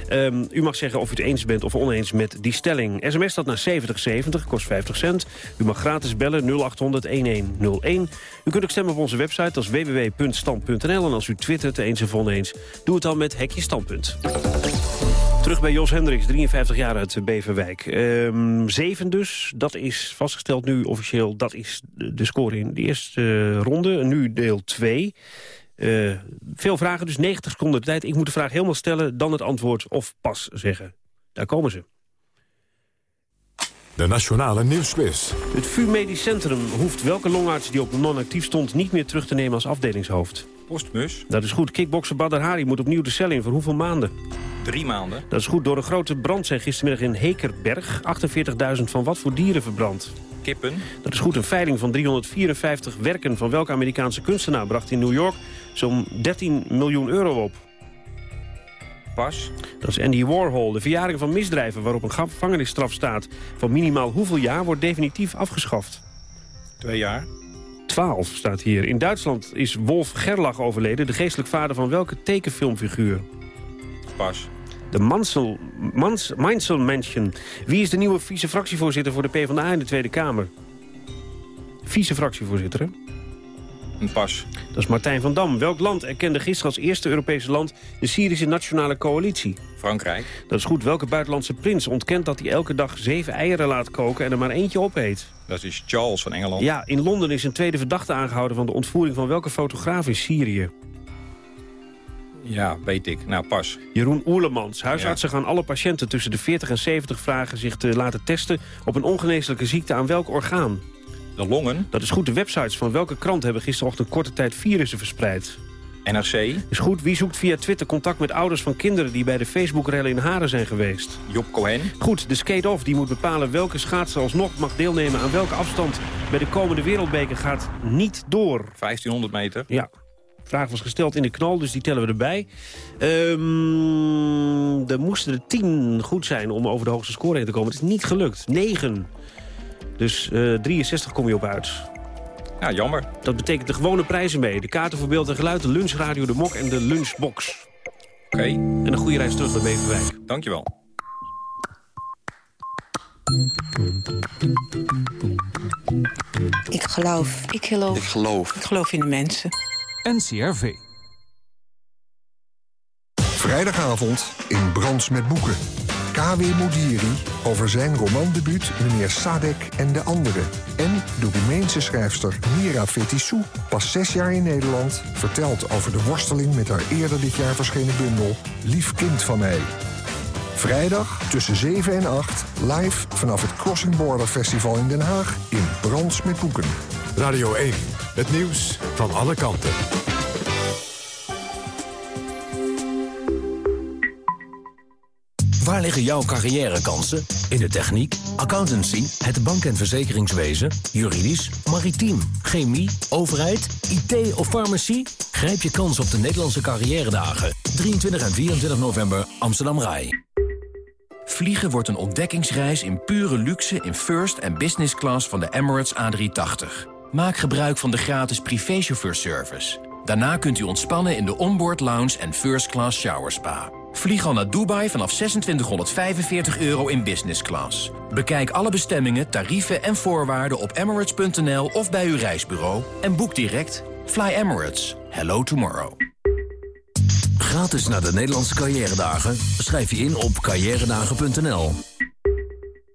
Um, u mag zeggen of u het eens bent of oneens met die stelling. SMS staat naar 7070, kost 50 cent. U mag gratis bellen 0800-1101. U kunt ook stemmen op onze website, dat is www.stand.nl. En als u twittert eens of oneens, doe het dan met Hekje Standpunt. Terug bij Jos Hendricks, 53 jaar uit Beverwijk. Um, zeven dus, dat is vastgesteld nu officieel. Dat is de, score in de eerste uh, ronde. Nu deel 2. Uh, veel vragen, dus 90 seconden de tijd. Ik moet de vraag helemaal stellen, dan het antwoord of pas zeggen. Daar komen ze. De Nationale Nieuwsquiz. Het VU Medisch Centrum hoeft welke longarts die op non-actief stond... niet meer terug te nemen als afdelingshoofd? Postmus. Dat is goed. Kickbokser Badr Hari moet opnieuw de cel in. Voor hoeveel maanden? Drie maanden. Dat is goed. Door een grote brand zijn gistermiddag in Hekerberg... 48.000 van wat voor dieren verbrand? Kippen. Dat is goed. Een veiling van 354 werken van welke Amerikaanse kunstenaar... bracht in New York zo'n 13 miljoen euro op? Pas. Dat is Andy Warhol. De verjaring van misdrijven waarop een gevangenisstraf staat... van minimaal hoeveel jaar wordt definitief afgeschaft? Twee jaar. 12 staat hier. In Duitsland is Wolf Gerlach overleden... de geestelijk vader van welke tekenfilmfiguur? Pas. De Mansel, Mans, Mainzelmännchen. Wie is de nieuwe vice-fractievoorzitter voor de PvdA in de Tweede Kamer? Vice-fractievoorzitter, hè? Een pas. Dat is Martijn van Dam. Welk land erkende gisteren als eerste Europese land de Syrische Nationale Coalitie? Frankrijk. Dat is goed. Welke buitenlandse prins ontkent dat hij elke dag zeven eieren laat koken en er maar eentje opeet? Dat is Charles van Engeland. Ja, in Londen is een tweede verdachte aangehouden van de ontvoering van welke fotograaf in Syrië? Ja, weet ik. Nou, pas. Jeroen Oerlemans. Huisartsen ja. gaan alle patiënten tussen de 40 en 70 vragen zich te laten testen op een ongeneeslijke ziekte aan welk orgaan? De longen. Dat is goed. De websites van welke krant hebben gisterochtend korte tijd virussen verspreid? NRC. Is goed. Wie zoekt via Twitter contact met ouders van kinderen... die bij de Facebook-rellen in Haren zijn geweest? Job Cohen. Goed. De skate-off die moet bepalen welke schaatser alsnog mag deelnemen... aan welke afstand bij de komende wereldbeker gaat niet door. 1500 meter. Ja. De vraag was gesteld in de knal, dus die tellen we erbij. Um, er moesten er 10 goed zijn om over de hoogste score heen te komen. Het is niet gelukt. 9. Dus uh, 63 kom je op uit. Ja, jammer. Dat betekent de gewone prijzen mee. De kaarten voor beeld en geluid, de lunchradio, de mok en de lunchbox. Oké. Okay. En een goede reis terug naar Beverwijk. Dankjewel. Ik geloof. Ik geloof. Ik geloof. Ik geloof in de mensen. NCRV. Vrijdagavond in Brands met Boeken. K.W. Modiri over zijn romandebuut Meneer Sadek en de Anderen. En de Roemeense schrijfster Mira Fetissou, pas zes jaar in Nederland... vertelt over de worsteling met haar eerder dit jaar verschenen bundel... Lief kind van mij. Vrijdag tussen 7 en 8 live vanaf het Crossing Border Festival in Den Haag... in Brands met Boeken. Radio 1, het nieuws van alle kanten. Waar liggen jouw carrièrekansen? In de techniek, accountancy, het bank- en verzekeringswezen, juridisch, maritiem, chemie, overheid, IT of farmacie? Grijp je kans op de Nederlandse carrière dagen. 23 en 24 november Amsterdam Rai. Vliegen wordt een ontdekkingsreis in pure luxe in first en business class van de Emirates A380. Maak gebruik van de gratis privéchauffeurservice. Daarna kunt u ontspannen in de onboard lounge en first class shower spa. Vlieg al naar Dubai vanaf 2645 euro in business class. Bekijk alle bestemmingen, tarieven en voorwaarden op emirates.nl of bij uw reisbureau en boek direct. Fly Emirates. Hello tomorrow. Gratis naar de Nederlandse carrière dagen. Schrijf je in op carrièredagen.nl.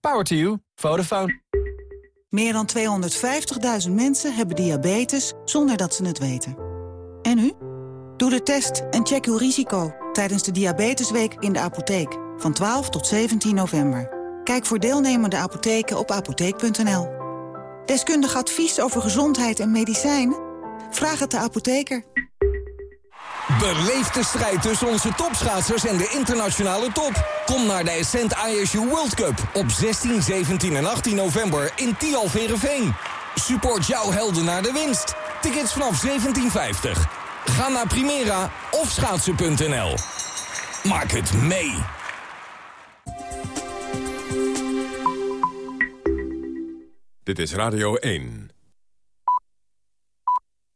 Power to you. Vodafone. Meer dan 250.000 mensen hebben diabetes zonder dat ze het weten. En u? Doe de test en check uw risico tijdens de Diabetesweek in de apotheek. Van 12 tot 17 november. Kijk voor deelnemende apotheken op apotheek.nl. Deskundig advies over gezondheid en medicijnen? Vraag het de apotheker. Beleef de strijd tussen onze topschaatsers en de internationale top. Kom naar de Ascent ISU World Cup op 16, 17 en 18 november in Tialverenveen. Support jouw helden naar de winst. Tickets vanaf 17,50. Ga naar Primera of schaatsen.nl. Maak het mee. Dit is Radio 1.